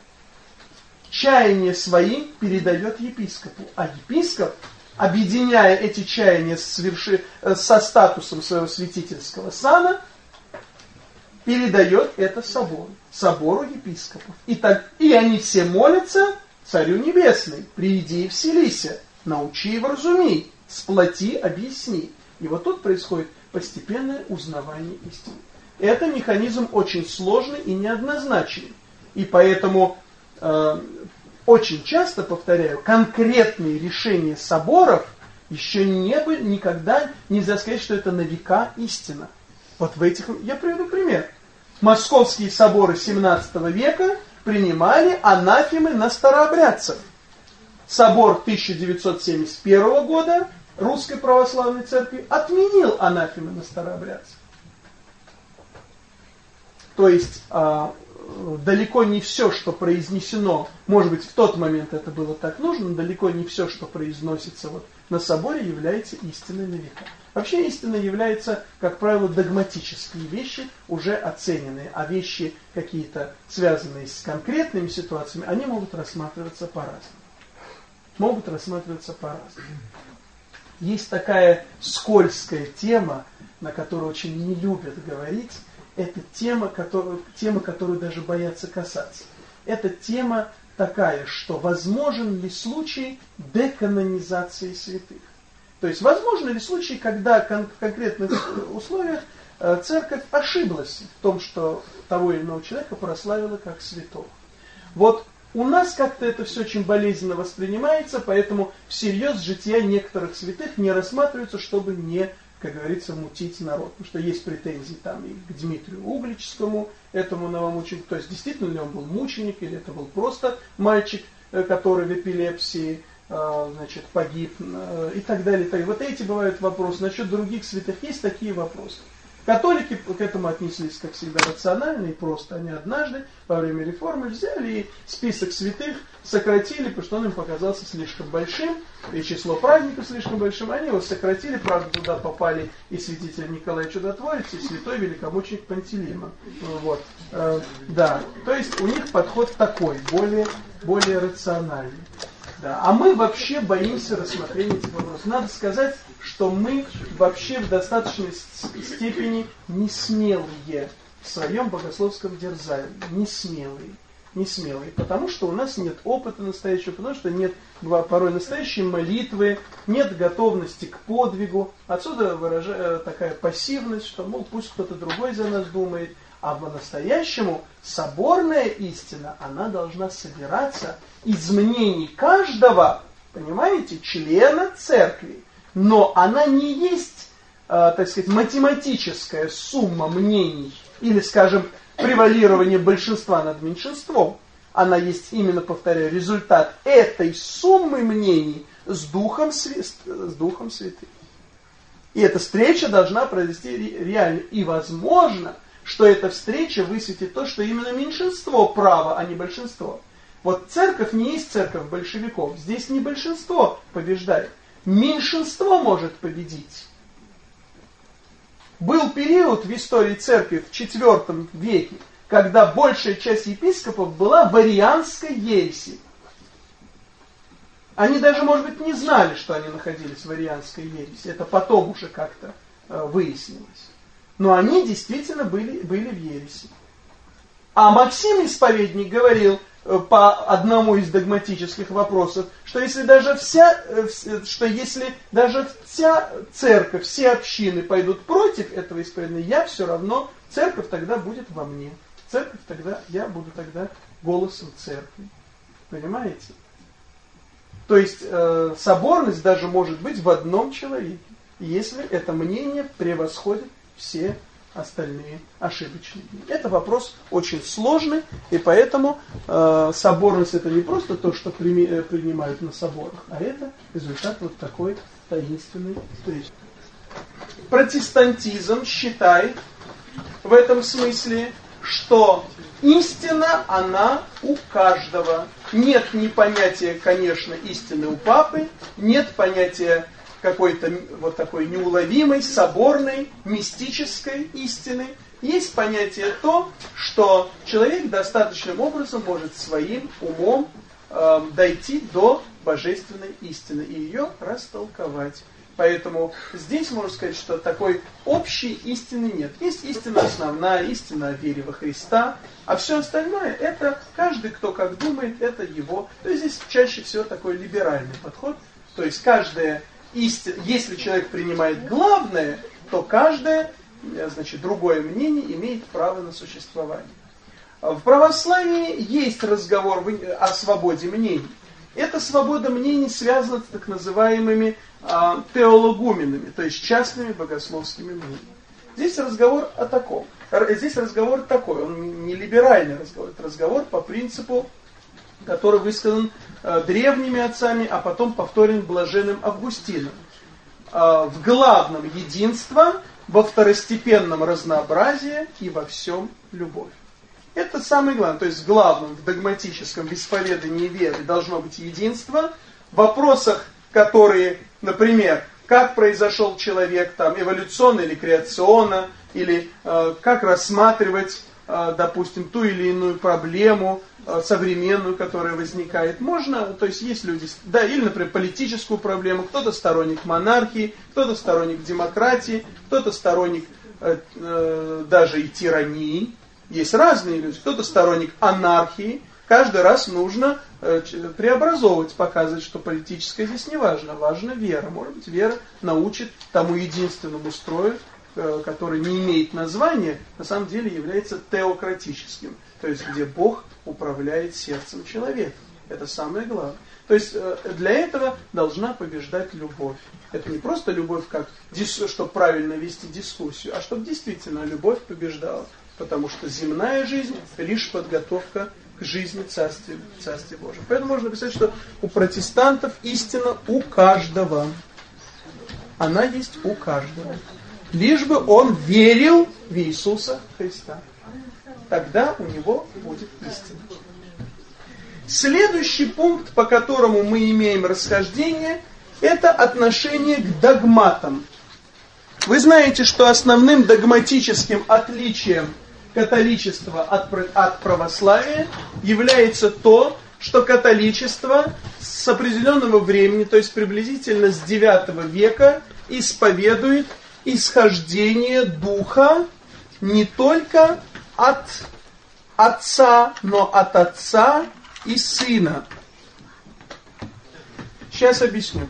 чаяние своим передает епископу, а епископ объединяя эти чаяния сверши, э, со статусом своего святительского сана, передает это собору, собору епископов. И, так, и они все молятся Царю Небесный, приди и вселися, научи и вразуми, сплоти, объясни. И вот тут происходит постепенное узнавание истины. Это механизм очень сложный и неоднозначный. И поэтому э, очень часто, повторяю, конкретные решения соборов еще не были, никогда нельзя сказать, что это на века истина. Вот в этих, я приведу пример. Московские соборы 17 века принимали анафемы на старообрядцев. Собор 1971 года Русской Православной Церкви отменил анафемы на старообрядцев. То есть а, далеко не все, что произнесено, может быть, в тот момент это было так нужно, но далеко не все, что произносится вот на соборе, является истиной на века. Вообще истина является, как правило, догматические вещи, уже оцененные, а вещи какие-то связанные с конкретными ситуациями, они могут рассматриваться по-разному. Могут рассматриваться по-разному. Есть такая скользкая тема, на которую очень не любят говорить, это тема, которую, тема, которую даже боятся касаться. Это тема такая, что возможен ли случай деканонизации святых. То есть, возможно ли случай, когда в конкретных условиях э, церковь ошиблась в том, что того или иного человека прославила как святого. Вот у нас как-то это все очень болезненно воспринимается, поэтому всерьез жития некоторых святых не рассматриваются, чтобы не как говорится, мутить народ. Потому что есть претензии там и к Дмитрию Углическому, этому новомученику. То есть, действительно ли он был мученик, или это был просто мальчик, э, который в эпилепсии значит, погиб э, и так далее. Вот эти бывают вопросы. Насчет других святых есть такие вопросы. Католики к этому отнеслись, как всегда, рационально и просто. Они однажды во время реформы взяли и список святых сократили, потому что он им показался слишком большим, и число праздников слишком большим. Они его сократили, правда, туда попали и святитель Николай Чудотворец, и святой великомученик Пантелеймон. Вот. Э, да, то есть у них подход такой, более, более рациональный. Да. А мы вообще боимся рассмотрения этих вопросов. Надо сказать, что мы вообще в достаточной степени не смелые в своем богословском дерзании. Не смелые. Не смелые. Потому что у нас нет опыта настоящего, потому что нет порой настоящей молитвы, нет готовности к подвигу. Отсюда выражает такая пассивность, что, мол, пусть кто-то другой за нас думает. А по-настоящему соборная истина, она должна собираться из мнений каждого, понимаете, члена церкви. Но она не есть, э, так сказать, математическая сумма мнений или, скажем, превалирование большинства над меньшинством. Она есть именно, повторяю, результат этой суммы мнений с Духом, с Духом Святым. И эта встреча должна произойти реально. И возможно, что эта встреча высветит то, что именно меньшинство право, а не большинство. Вот церковь не есть церковь большевиков. Здесь не большинство побеждает. Меньшинство может победить. Был период в истории церкви в IV веке, когда большая часть епископов была варианской ереси. Они даже, может быть, не знали, что они находились в варианской ереси. Это потом уже как-то э, выяснилось. Но они действительно были, были в ереси. А Максим Исповедник говорил э, по одному из догматических вопросов, что если даже вся, э, что если даже вся церковь, все общины пойдут против этого исповедания, я все равно, церковь тогда будет во мне. Церковь тогда, я буду тогда голосом церкви. Понимаете? То есть э, соборность даже может быть в одном человеке, если это мнение превосходит все остальные ошибочные. Это вопрос очень сложный, и поэтому э, соборность это не просто то, что прими, э, принимают на соборах, а это результат вот такой таинственной встречи. Протестантизм считает в этом смысле, что истина, она у каждого. Нет ни понятия, конечно, истины у папы, нет понятия какой-то вот такой неуловимой, соборной, мистической истины. Есть понятие то, что человек достаточным образом может своим умом э, дойти до божественной истины и ее растолковать. Поэтому здесь можно сказать, что такой общей истины нет. Есть истина основная, истина о вере во Христа, а все остальное, это каждый, кто как думает, это его. То есть здесь чаще всего такой либеральный подход. То есть каждая истина, если человек принимает главное, то каждое, э, значит, другое мнение имеет право на существование. В православии есть разговор о свободе мнений. Эта свобода мнений связана с так называемыми а, теологуменами, то есть частными богословскими мнениями. Здесь разговор о таком. Здесь разговор такой, он не либеральный разговор, это разговор по принципу, который высказан э, древними отцами, а потом повторен блаженным Августином. Э, в главном единство, во второстепенном разнообразии и во всем любовь. Это самое главное. То есть в главном, в догматическом исповедании веры должно быть единство. В вопросах, которые Например, как произошел человек там эволюционно или креационно, или э, как рассматривать, э, допустим, ту или иную проблему современную, которая возникает. Можно, то есть есть люди, да, или, например, политическую проблему, кто-то сторонник монархии, кто-то сторонник демократии, кто-то сторонник э, э, даже и тирании. Есть разные люди, кто-то сторонник анархии, каждый раз нужно э, преобразовывать, показывать, что политическое здесь не важно, важна вера. Может быть, вера научит тому единственному строю, э, который не имеет названия, на самом деле является теократическим, то есть где Бог управляет сердцем человека. Это самое главное. То есть э, для этого должна побеждать любовь. Это не просто любовь, как чтобы правильно вести дискуссию, а чтобы действительно любовь побеждала. Потому что земная жизнь лишь подготовка к жизни Царствия, Царствия Божьего. Поэтому можно написать, что у протестантов истина у каждого. Она есть у каждого. Лишь бы он верил в Иисуса Христа. Тогда у него будет истина. Следующий пункт, по которому мы имеем расхождение, это отношение к догматам. Вы знаете, что основным догматическим отличием католичества от, от православия является то, что католичество с определенного времени, то есть приблизительно с 9 века, исповедует исхождение духа не только от отца, но от отца и сына. Сейчас объясню.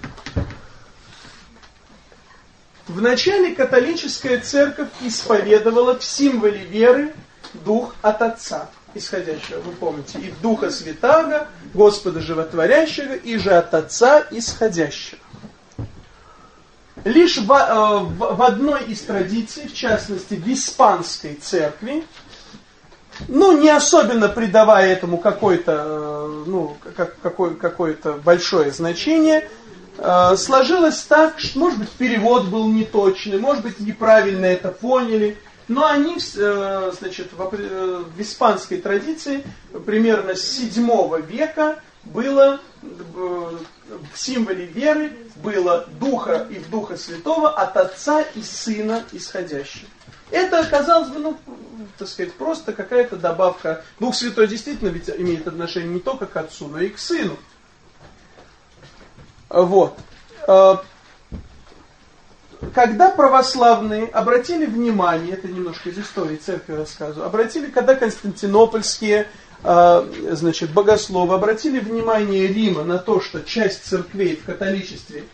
Вначале католическая церковь исповедовала в символе веры дух от Отца, исходящего, вы помните, и Духа Святаго, Господа Животворящего, и же от Отца исходящего. Лишь в, э, в, в одной из традиций, в частности в испанской церкви, ну, не особенно придавая этому какое-то, э, ну, какое, какое-то большое значение – Э, сложилось так, что, может быть, перевод был неточный, может быть, неправильно это поняли, но они, э, значит, в, испанской традиции примерно с 7 века было в символе веры было Духа и в Духа Святого от Отца и Сына исходящий. Это, казалось бы, ну, так сказать, просто какая-то добавка. Дух Святой действительно ведь имеет отношение не только к Отцу, но и к Сыну. Вот. А, когда православные обратили внимание, это немножко из истории церкви рассказываю, обратили, когда константинопольские а, значит, богословы обратили внимание Рима на то, что часть церквей в католичестве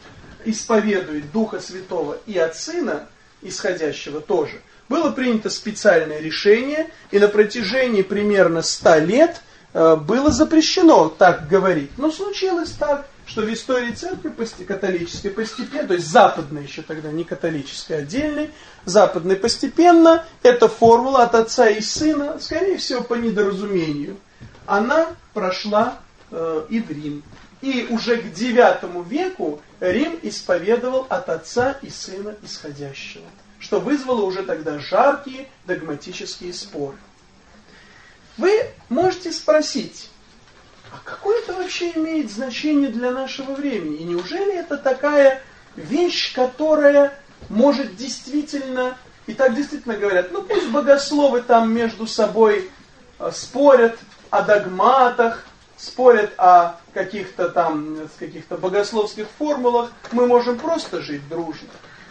исповедует Духа Святого и от Сына, исходящего тоже, было принято специальное решение, и на протяжении примерно ста лет а, было запрещено так говорить. Но случилось так, что в истории церкви католической постепенно, то есть западной еще тогда, не католической, отдельной, западной постепенно, эта формула от отца и сына, скорее всего по недоразумению, она прошла э, и в Рим. И уже к IX веку Рим исповедовал от отца и сына исходящего, что вызвало уже тогда жаркие догматические споры. Вы можете спросить, а какое это вообще имеет значение для нашего времени? И неужели это такая вещь, которая может действительно, и так действительно говорят, ну пусть богословы там между собой э, спорят о догматах, спорят о каких-то там, каких-то богословских формулах, мы можем просто жить дружно,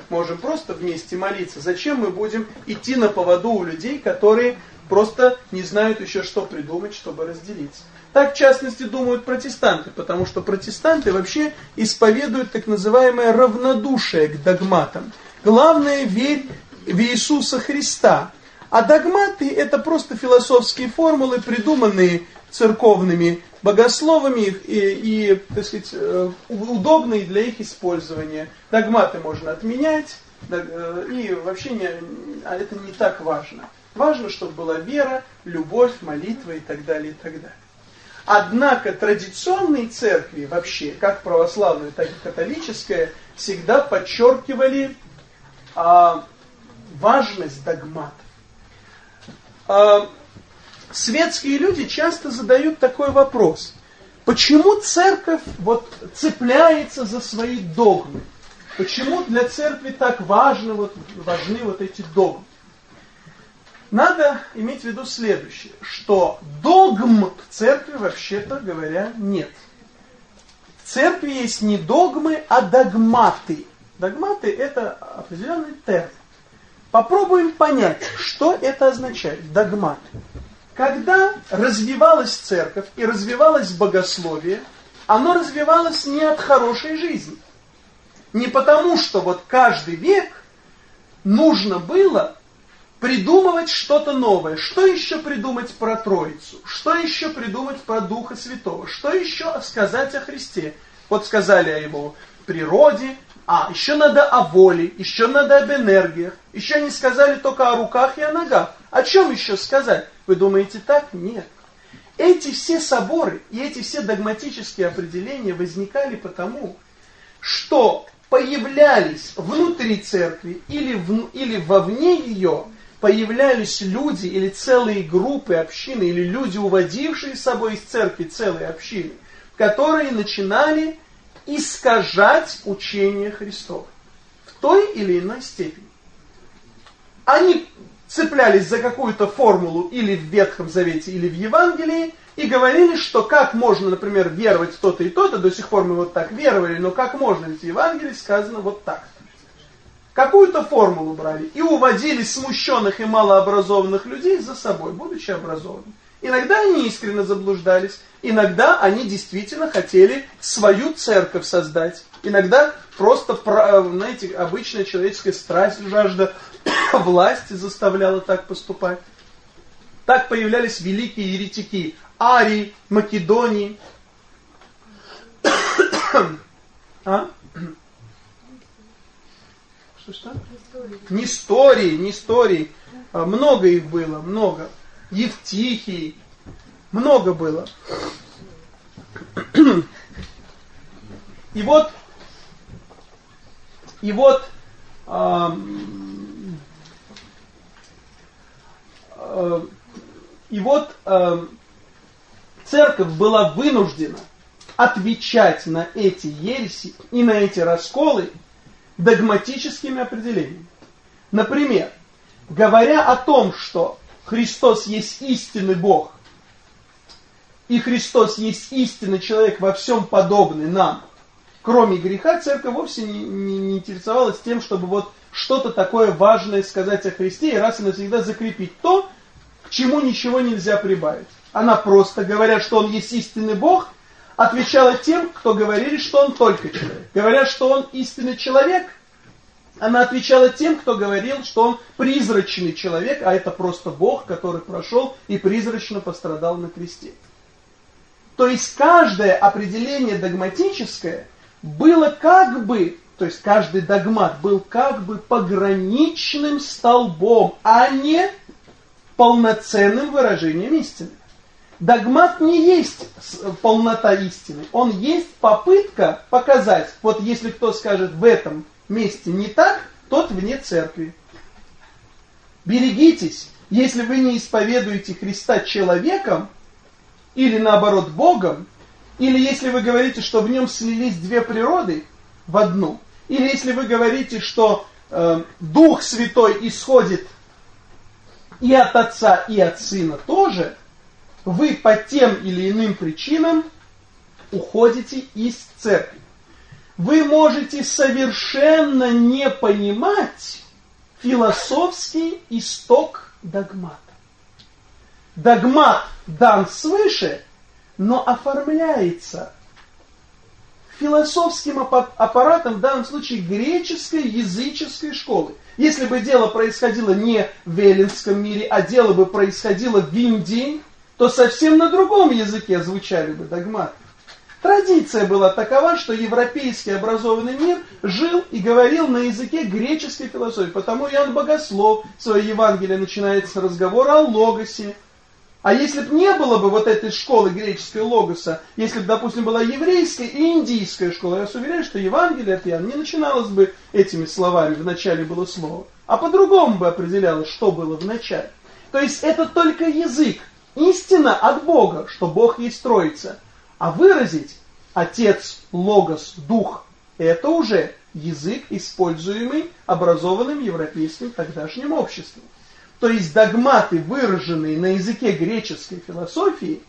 можем просто вместе молиться. Зачем мы будем идти на поводу у людей, которые просто не знают еще, что придумать, чтобы разделиться? Так, в частности, думают протестанты, потому что протестанты вообще исповедуют так называемое равнодушие к догматам. Главное, верь в Иисуса Христа. А догматы – это просто философские формулы, придуманные церковными богословами и, и так сказать, э, удобные для их использования. Догматы можно отменять, э, и вообще не, а это не так важно. Важно, чтобы была вера, любовь, молитва и так далее, и так далее. Однако традиционные церкви вообще, как православная, так и католическая, всегда подчеркивали а, важность догматов. А, светские люди часто задают такой вопрос. Почему церковь вот цепляется за свои догмы? Почему для церкви так важно, вот, важны вот эти догмы? Надо иметь в виду следующее, что догм в церкви вообще-то говоря нет. В церкви есть не догмы, а догматы. Догматы это определенный термин. Попробуем понять, что это означает, догматы. Когда развивалась церковь и развивалось богословие, оно развивалось не от хорошей жизни. Не потому, что вот каждый век нужно было придумывать что-то новое. Что еще придумать про Троицу? Что еще придумать про Духа Святого? Что еще сказать о Христе? Вот сказали о его природе, а еще надо о воле, еще надо об энергиях, еще не сказали только о руках и о ногах. О чем еще сказать? Вы думаете так? Нет. Эти все соборы и эти все догматические определения возникали потому, что появлялись внутри церкви или, в, или вовне ее появлялись люди или целые группы общины, или люди, уводившие с собой из церкви целые общины, которые начинали искажать учение Христова в той или иной степени. Они цеплялись за какую-то формулу или в Ветхом Завете, или в Евангелии, и говорили, что как можно, например, веровать в то-то и то-то, до сих пор мы вот так веровали, но как можно, ведь в Евангелии сказано вот так какую-то формулу брали и уводили смущенных и малообразованных людей за собой, будучи образованными. Иногда они искренне заблуждались, иногда они действительно хотели свою церковь создать. Иногда просто, знаете, обычная человеческая страсть, жажда власти заставляла так поступать. Так появлялись великие еретики Арии, Македонии. а? Что, что? Не истории, не истории. А, много их было, много. Евтихий, много было. И вот, и вот, э, и вот э, церковь была вынуждена отвечать на эти ереси и на эти расколы догматическими определениями. Например, говоря о том, что Христос есть истинный Бог, и Христос есть истинный человек во всем подобный нам, кроме греха, церковь вовсе не, не, не интересовалась тем, чтобы вот что-то такое важное сказать о Христе и раз и навсегда закрепить то, к чему ничего нельзя прибавить. Она просто, говоря, что Он есть истинный Бог, отвечала тем, кто говорили, что Он только человек. Говоря, что Он истинный человек, она отвечала тем, кто говорил, что Он призрачный человек, а это просто Бог, который прошел и призрачно пострадал на кресте. То есть каждое определение догматическое было как бы, то есть каждый догмат был как бы пограничным столбом, а не полноценным выражением истины. Догмат не есть полнота истины, он есть попытка показать, вот если кто скажет в этом месте не так, тот вне церкви. Берегитесь, если вы не исповедуете Христа человеком, или наоборот Богом, или если вы говорите, что в нем слились две природы в одну, или если вы говорите, что э, Дух Святой исходит и от Отца, и от Сына тоже, вы по тем или иным причинам уходите из церкви. Вы можете совершенно не понимать философский исток догмата. Догмат дан свыше, но оформляется философским аппаратом, в данном случае греческой языческой школы. Если бы дело происходило не в Веленском мире, а дело бы происходило в Индии, то совсем на другом языке звучали бы догматы. Традиция была такова, что европейский образованный мир жил и говорил на языке греческой философии. Потому Иоанн Богослов свое Евангелие начинает с разговора о логосе, а если бы не было бы вот этой школы греческой логоса, если бы, допустим, была еврейская и индийская школа, я вас уверяю, что Евангелие от Иоанна не начиналось бы этими словами, в начале было слово, а по-другому бы определялось, что было в начале. То есть это только язык, истина от Бога, что Бог есть Троица. А выразить Отец, Логос, Дух, это уже язык, используемый образованным европейским тогдашним обществом. То есть догматы, выраженные на языке греческой философии,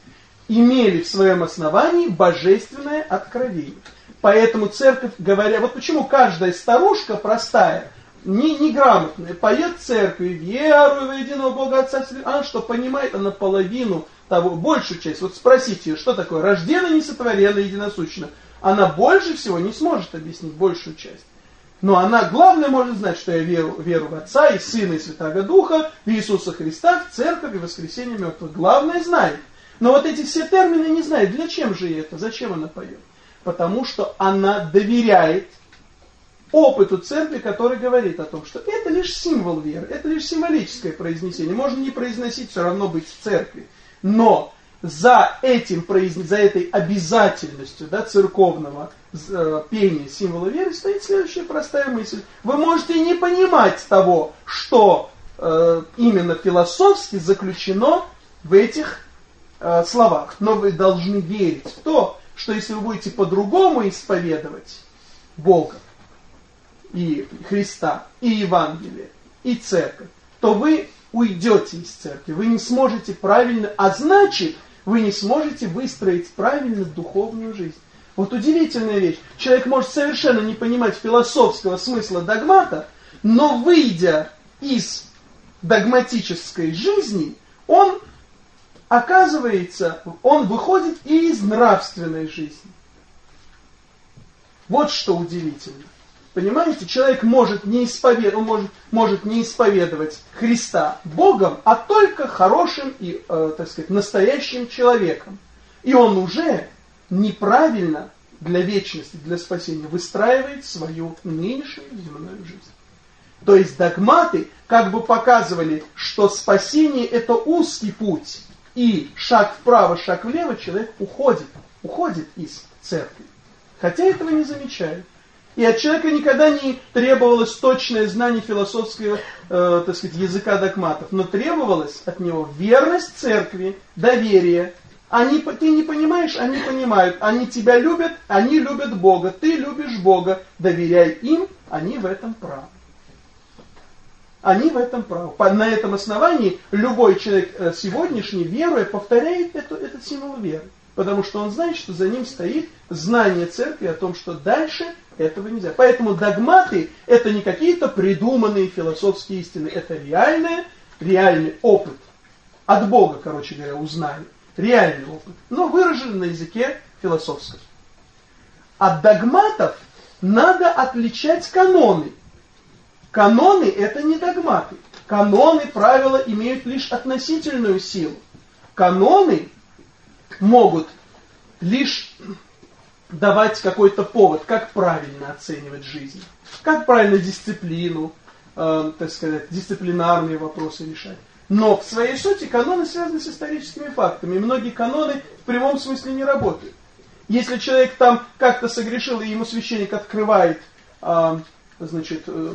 имели в своем основании божественное откровение. Поэтому церковь, говоря, вот почему каждая старушка простая, не, неграмотная, поет церкви, верую в единого Бога Отца, она что понимает, она половину того, большую часть. Вот спросите ее, что такое рожденно, несотворенно, единосущно. Она больше всего не сможет объяснить большую часть. Но она, главное, может знать, что я веру, веру в Отца и Сына и Святаго Духа, в Иисуса Христа, в Церковь и воскресение мертвых. Главное знает. Но вот эти все термины не знает. Для чем же это? Зачем она поет? Потому что она доверяет опыту церкви, который говорит о том, что это лишь символ веры, это лишь символическое произнесение. Можно не произносить, все равно быть в церкви. Но за этим, за этой обязательностью да, церковного э, пения символа веры стоит следующая простая мысль. Вы можете не понимать того, что э, именно философски заключено в этих э, словах, но вы должны верить в то, что если вы будете по-другому исповедовать Бога и Христа, и Евангелие, и Церковь, то вы уйдете из церкви, вы не сможете правильно, а значит, вы не сможете выстроить правильно духовную жизнь. Вот удивительная вещь. Человек может совершенно не понимать философского смысла догмата, но выйдя из догматической жизни, он оказывается, он выходит и из нравственной жизни. Вот что удивительно. Понимаете, человек может не, исповед... он может, может не исповедовать Христа Богом, а только хорошим и, э, так сказать, настоящим человеком. И он уже неправильно для вечности, для спасения выстраивает свою нынешнюю земную жизнь. То есть догматы как бы показывали, что спасение это узкий путь, и шаг вправо, шаг влево человек уходит, уходит из церкви. Хотя этого не замечают. И от человека никогда не требовалось точное знание философского, э, так сказать, языка догматов, но требовалось от него верность церкви, доверие. Они, ты не понимаешь, они понимают. Они тебя любят, они любят Бога. Ты любишь Бога. Доверяй им, они в этом правы. Они в этом правы. На этом основании любой человек э, сегодняшний, веруя, повторяет эту, этот символ веры. Потому что он знает, что за ним стоит знание церкви о том, что дальше этого нельзя. Поэтому догматы это не какие-то придуманные философские истины. Это реальный, реальный опыт. От Бога, короче говоря, узнали. Реальный опыт. Но выраженный на языке философском. От догматов надо отличать каноны. Каноны это не догматы. Каноны, правила имеют лишь относительную силу. Каноны могут лишь давать какой-то повод, как правильно оценивать жизнь, как правильно дисциплину, э, так сказать, дисциплинарные вопросы решать. Но в своей сути каноны связаны с историческими фактами. И многие каноны в прямом смысле не работают. Если человек там как-то согрешил, и ему священник открывает, э, значит, э,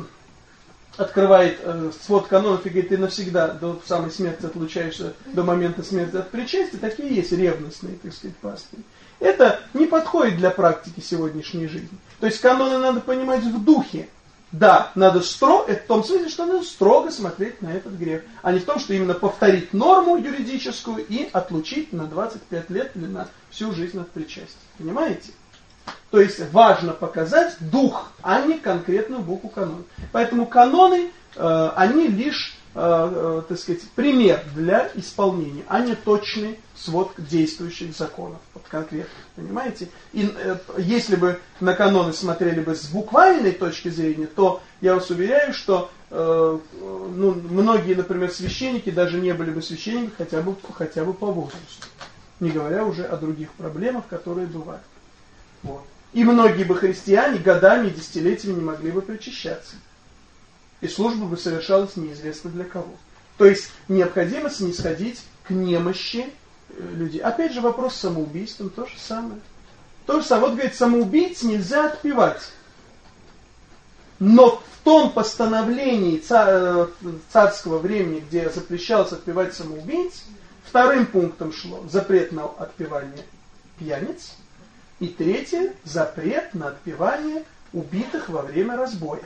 открывает э, свод канонов и говорит, ты навсегда до самой смерти отлучаешься, до момента смерти от причастия, такие есть ревностные, так сказать, пастыри. Это не подходит для практики сегодняшней жизни. То есть каноны надо понимать в духе. Да, надо строго, это в том смысле, что надо строго смотреть на этот грех, а не в том, что именно повторить норму юридическую и отлучить на 25 лет или на всю жизнь от причастия. Понимаете? То есть важно показать дух, а не конкретную букву канона. Поэтому каноны, э, они лишь, э, э, так сказать, пример для исполнения, а не точный свод действующих законов, вот конкретно, понимаете? И э, если бы на каноны смотрели бы с буквальной точки зрения, то я вас уверяю, что э, ну, многие, например, священники даже не были бы священниками хотя бы, хотя бы по возрасту. Не говоря уже о других проблемах, которые бывают. Вот. И многие бы христиане годами и десятилетиями не могли бы причащаться. И служба бы совершалась неизвестно для кого. То есть необходимо снисходить к немощи э, людей. Опять же вопрос с самоубийством, то же самое. То же самое. Вот говорит, самоубийц нельзя отпевать. Но в том постановлении э, царского времени, где запрещалось отпевать самоубийц, вторым пунктом шло запрет на отпевание пьяниц, и третье – запрет на отпевание убитых во время разбоя.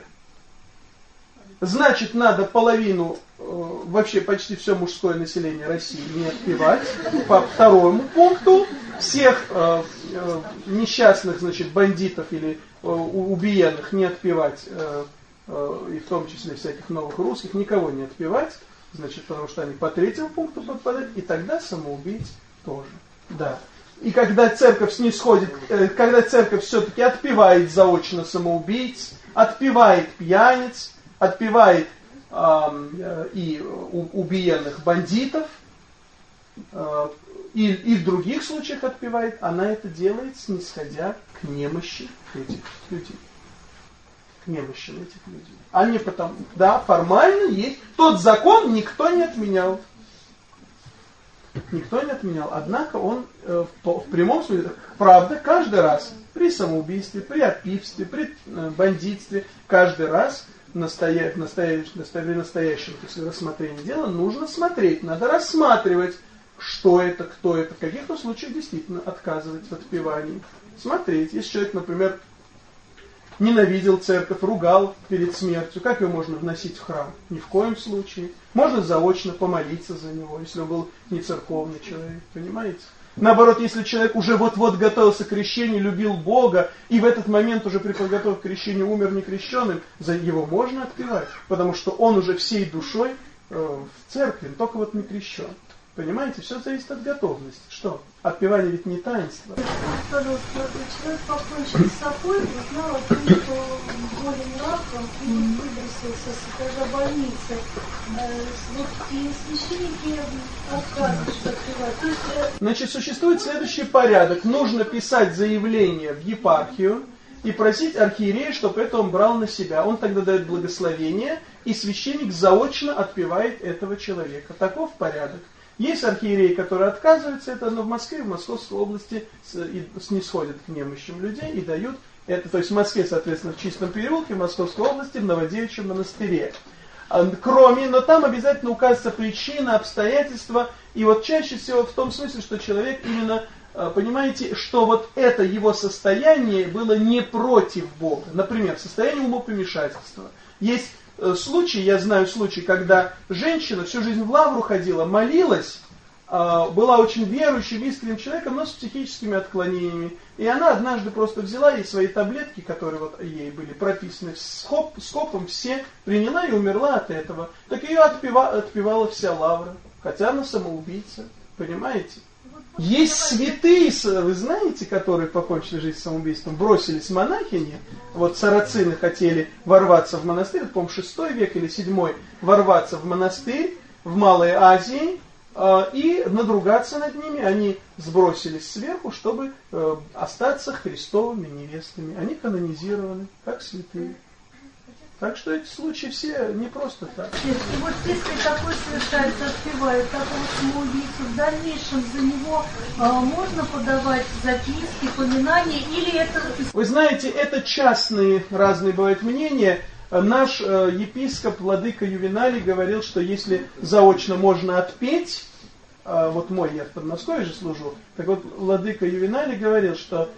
Значит, надо половину, э, вообще почти все мужское население России не отпевать. По второму пункту всех э, э, несчастных, значит, бандитов или э, убиенных не отпевать, э, э, и в том числе всяких новых русских, никого не отпевать, значит, потому что они по третьему пункту подпадают, и тогда самоубийц тоже. Да. И когда церковь снисходит, э, когда церковь все-таки отпевает заочно самоубийц, отпевает пьяниц, отпевает э, и убиенных бандитов, э, и, и в других случаях отпевает, она это делает, снисходя к немощи этих людей. К немощи этих людей. А не потому, да, формально есть. Тот закон никто не отменял никто не отменял. Однако он э, в, прямом смысле, правда, каждый раз при самоубийстве, при отпивстве, при э, бандитстве, каждый раз настоя, настоя, настоя, настоящем если рассмотрении дела нужно смотреть, надо рассматривать, что это, кто это. В каких-то случаях действительно отказывать в отпевании. Смотреть. Если человек, например, ненавидел церковь, ругал перед смертью, как его можно вносить в храм? Ни в коем случае. Можно заочно помолиться за него, если он был не церковный человек, понимаете? Наоборот, если человек уже вот-вот готовился к крещению, любил Бога, и в этот момент уже при подготовке к крещению умер некрещенным, за его можно отпевать, потому что он уже всей душой э, в церкви, только вот не крещен. Понимаете, все зависит от готовности. Что? Отпевание ведь не таинство. Значит, существует следующий порядок. Нужно писать заявление в епархию, и просить архиерея, чтобы это он брал на себя. Он тогда дает благословение, и священник заочно отпевает этого человека. Таков порядок. Есть архиереи, которые отказываются это, но в Москве, в Московской области снисходят к немощим людей и дают это, то есть в Москве, соответственно, в Чистом переулке, в Московской области, в Новодевичьем монастыре. А, кроме, но там обязательно указывается причина, обстоятельства, и вот чаще всего в том смысле, что человек именно, а, понимаете, что вот это его состояние было не против Бога. Например, состояние умопомешательства. Есть э, случай, я знаю случай, когда женщина всю жизнь в лавру ходила, молилась, а, была очень верующим, искренним человеком, но с психическими отклонениями. И она однажды просто взяла и свои таблетки, которые вот ей были прописаны скоп, скопом, все приняла и умерла от этого. Так ее отпева, отпевала вся лавра, хотя она самоубийца, понимаете? Есть святые, вы знаете, которые покончили жизнь самоубийством, бросились монахини, вот сарацины хотели ворваться в монастырь, это, по-моему, 6 век или 7 ворваться в монастырь в Малой Азии, а, и надругаться над ними, они сбросились сверху, чтобы э, остаться христовыми невестами. Они канонизированы, как святые. Так что эти случаи все не просто так. И вот если такой совершается, отпевает такого самоубийцу, в дальнейшем за него э, можно подавать записки, поминания, или это... Вы знаете, это частные разные бывают мнения. Наш э, епископ Владыка Ювеналий говорил, что если заочно можно отпеть, э, вот мой, я в Подмосковье же служу, так вот Владыка Ювеналий говорил, что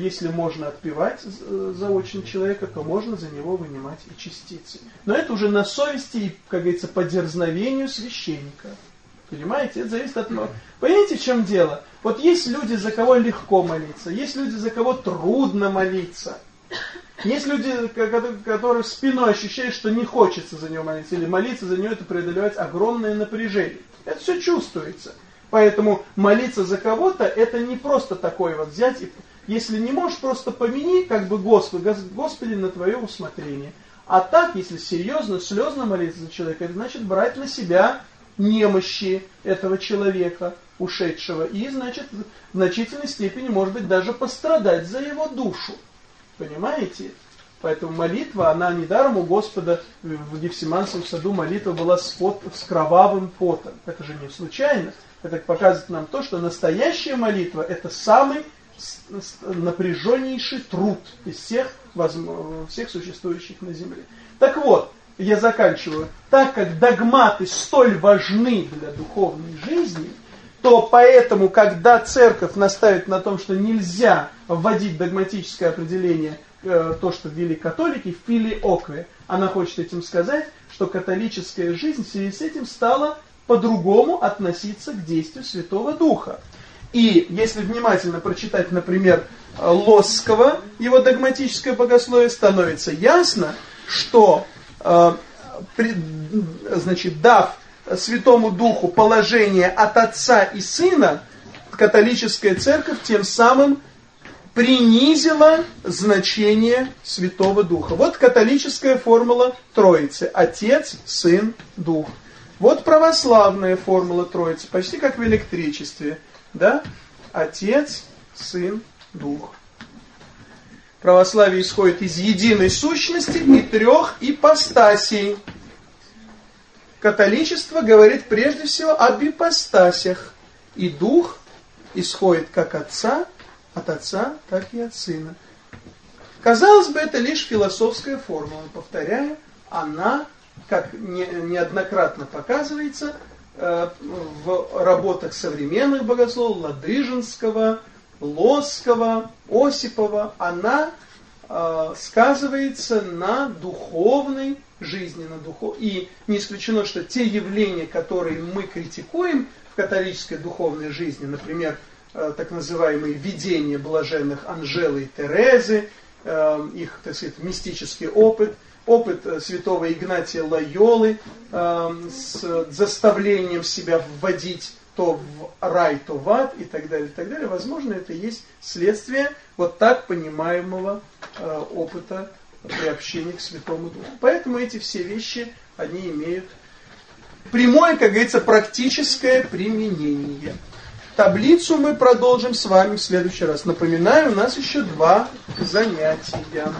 если можно отпевать э, заочно человека, то можно за него вынимать и частицы. Но это уже на совести и, как говорится, по дерзновению священника. Понимаете? Это зависит от... Понимаете, в чем дело? Вот есть люди, за кого легко молиться, есть люди, за кого трудно молиться – есть люди, которые спиной ощущают, что не хочется за него молиться, или молиться за него это преодолевать огромное напряжение. Это все чувствуется. Поэтому молиться за кого-то, это не просто такое вот взять, и, если не можешь, просто помяни, как бы Господи, Господи, на твое усмотрение. А так, если серьезно, слезно молиться за человека, это значит брать на себя немощи этого человека, ушедшего, и, значит, в значительной степени, может быть, даже пострадать за его душу. Понимаете? Поэтому молитва, она недаром у Господа в Гефсиманском саду молитва была с, пот, с кровавым потом. Это же не случайно. Это показывает нам то, что настоящая молитва это самый напряженнейший труд из всех, всех существующих на земле. Так вот, я заканчиваю. Так как догматы столь важны для духовной жизни, то поэтому, когда церковь наставит на том, что нельзя вводить догматическое определение, э, то, что ввели католики, филиокве, она хочет этим сказать, что католическая жизнь в связи с этим стала по-другому относиться к действию Святого Духа. И если внимательно прочитать, например, Лосского, его догматическое богословие, становится ясно, что, э, при, значит, дав Святому Духу положение от Отца и Сына, католическая церковь тем самым принизила значение Святого Духа. Вот католическая формула Троицы. Отец, Сын, Дух. Вот православная формула Троицы, почти как в электричестве. Да? Отец, Сын, Дух. Православие исходит из единой сущности и трех ипостасей. Католичество говорит прежде всего об ипостасях. И дух исходит как отца, от отца, так и от сына. Казалось бы, это лишь философская формула. Повторяю, она, как неоднократно показывается, в работах современных богословов Ладыжинского, Лосского, Осипова, она э, сказывается на духовной жизни, на духов... И не исключено, что те явления, которые мы критикуем в католической духовной жизни, например, э, так называемые видения блаженных Анжелы и Терезы, э, их, так сказать, мистический опыт, опыт э, святого Игнатия Лайолы с заставлением себя вводить то в рай, то в ад и так далее, и так далее. Возможно, это есть следствие вот так понимаемого опыта приобщение к Святому Духу. Поэтому эти все вещи, они имеют прямое, как говорится, практическое применение. Таблицу мы продолжим с вами в следующий раз. Напоминаю, у нас еще два занятия.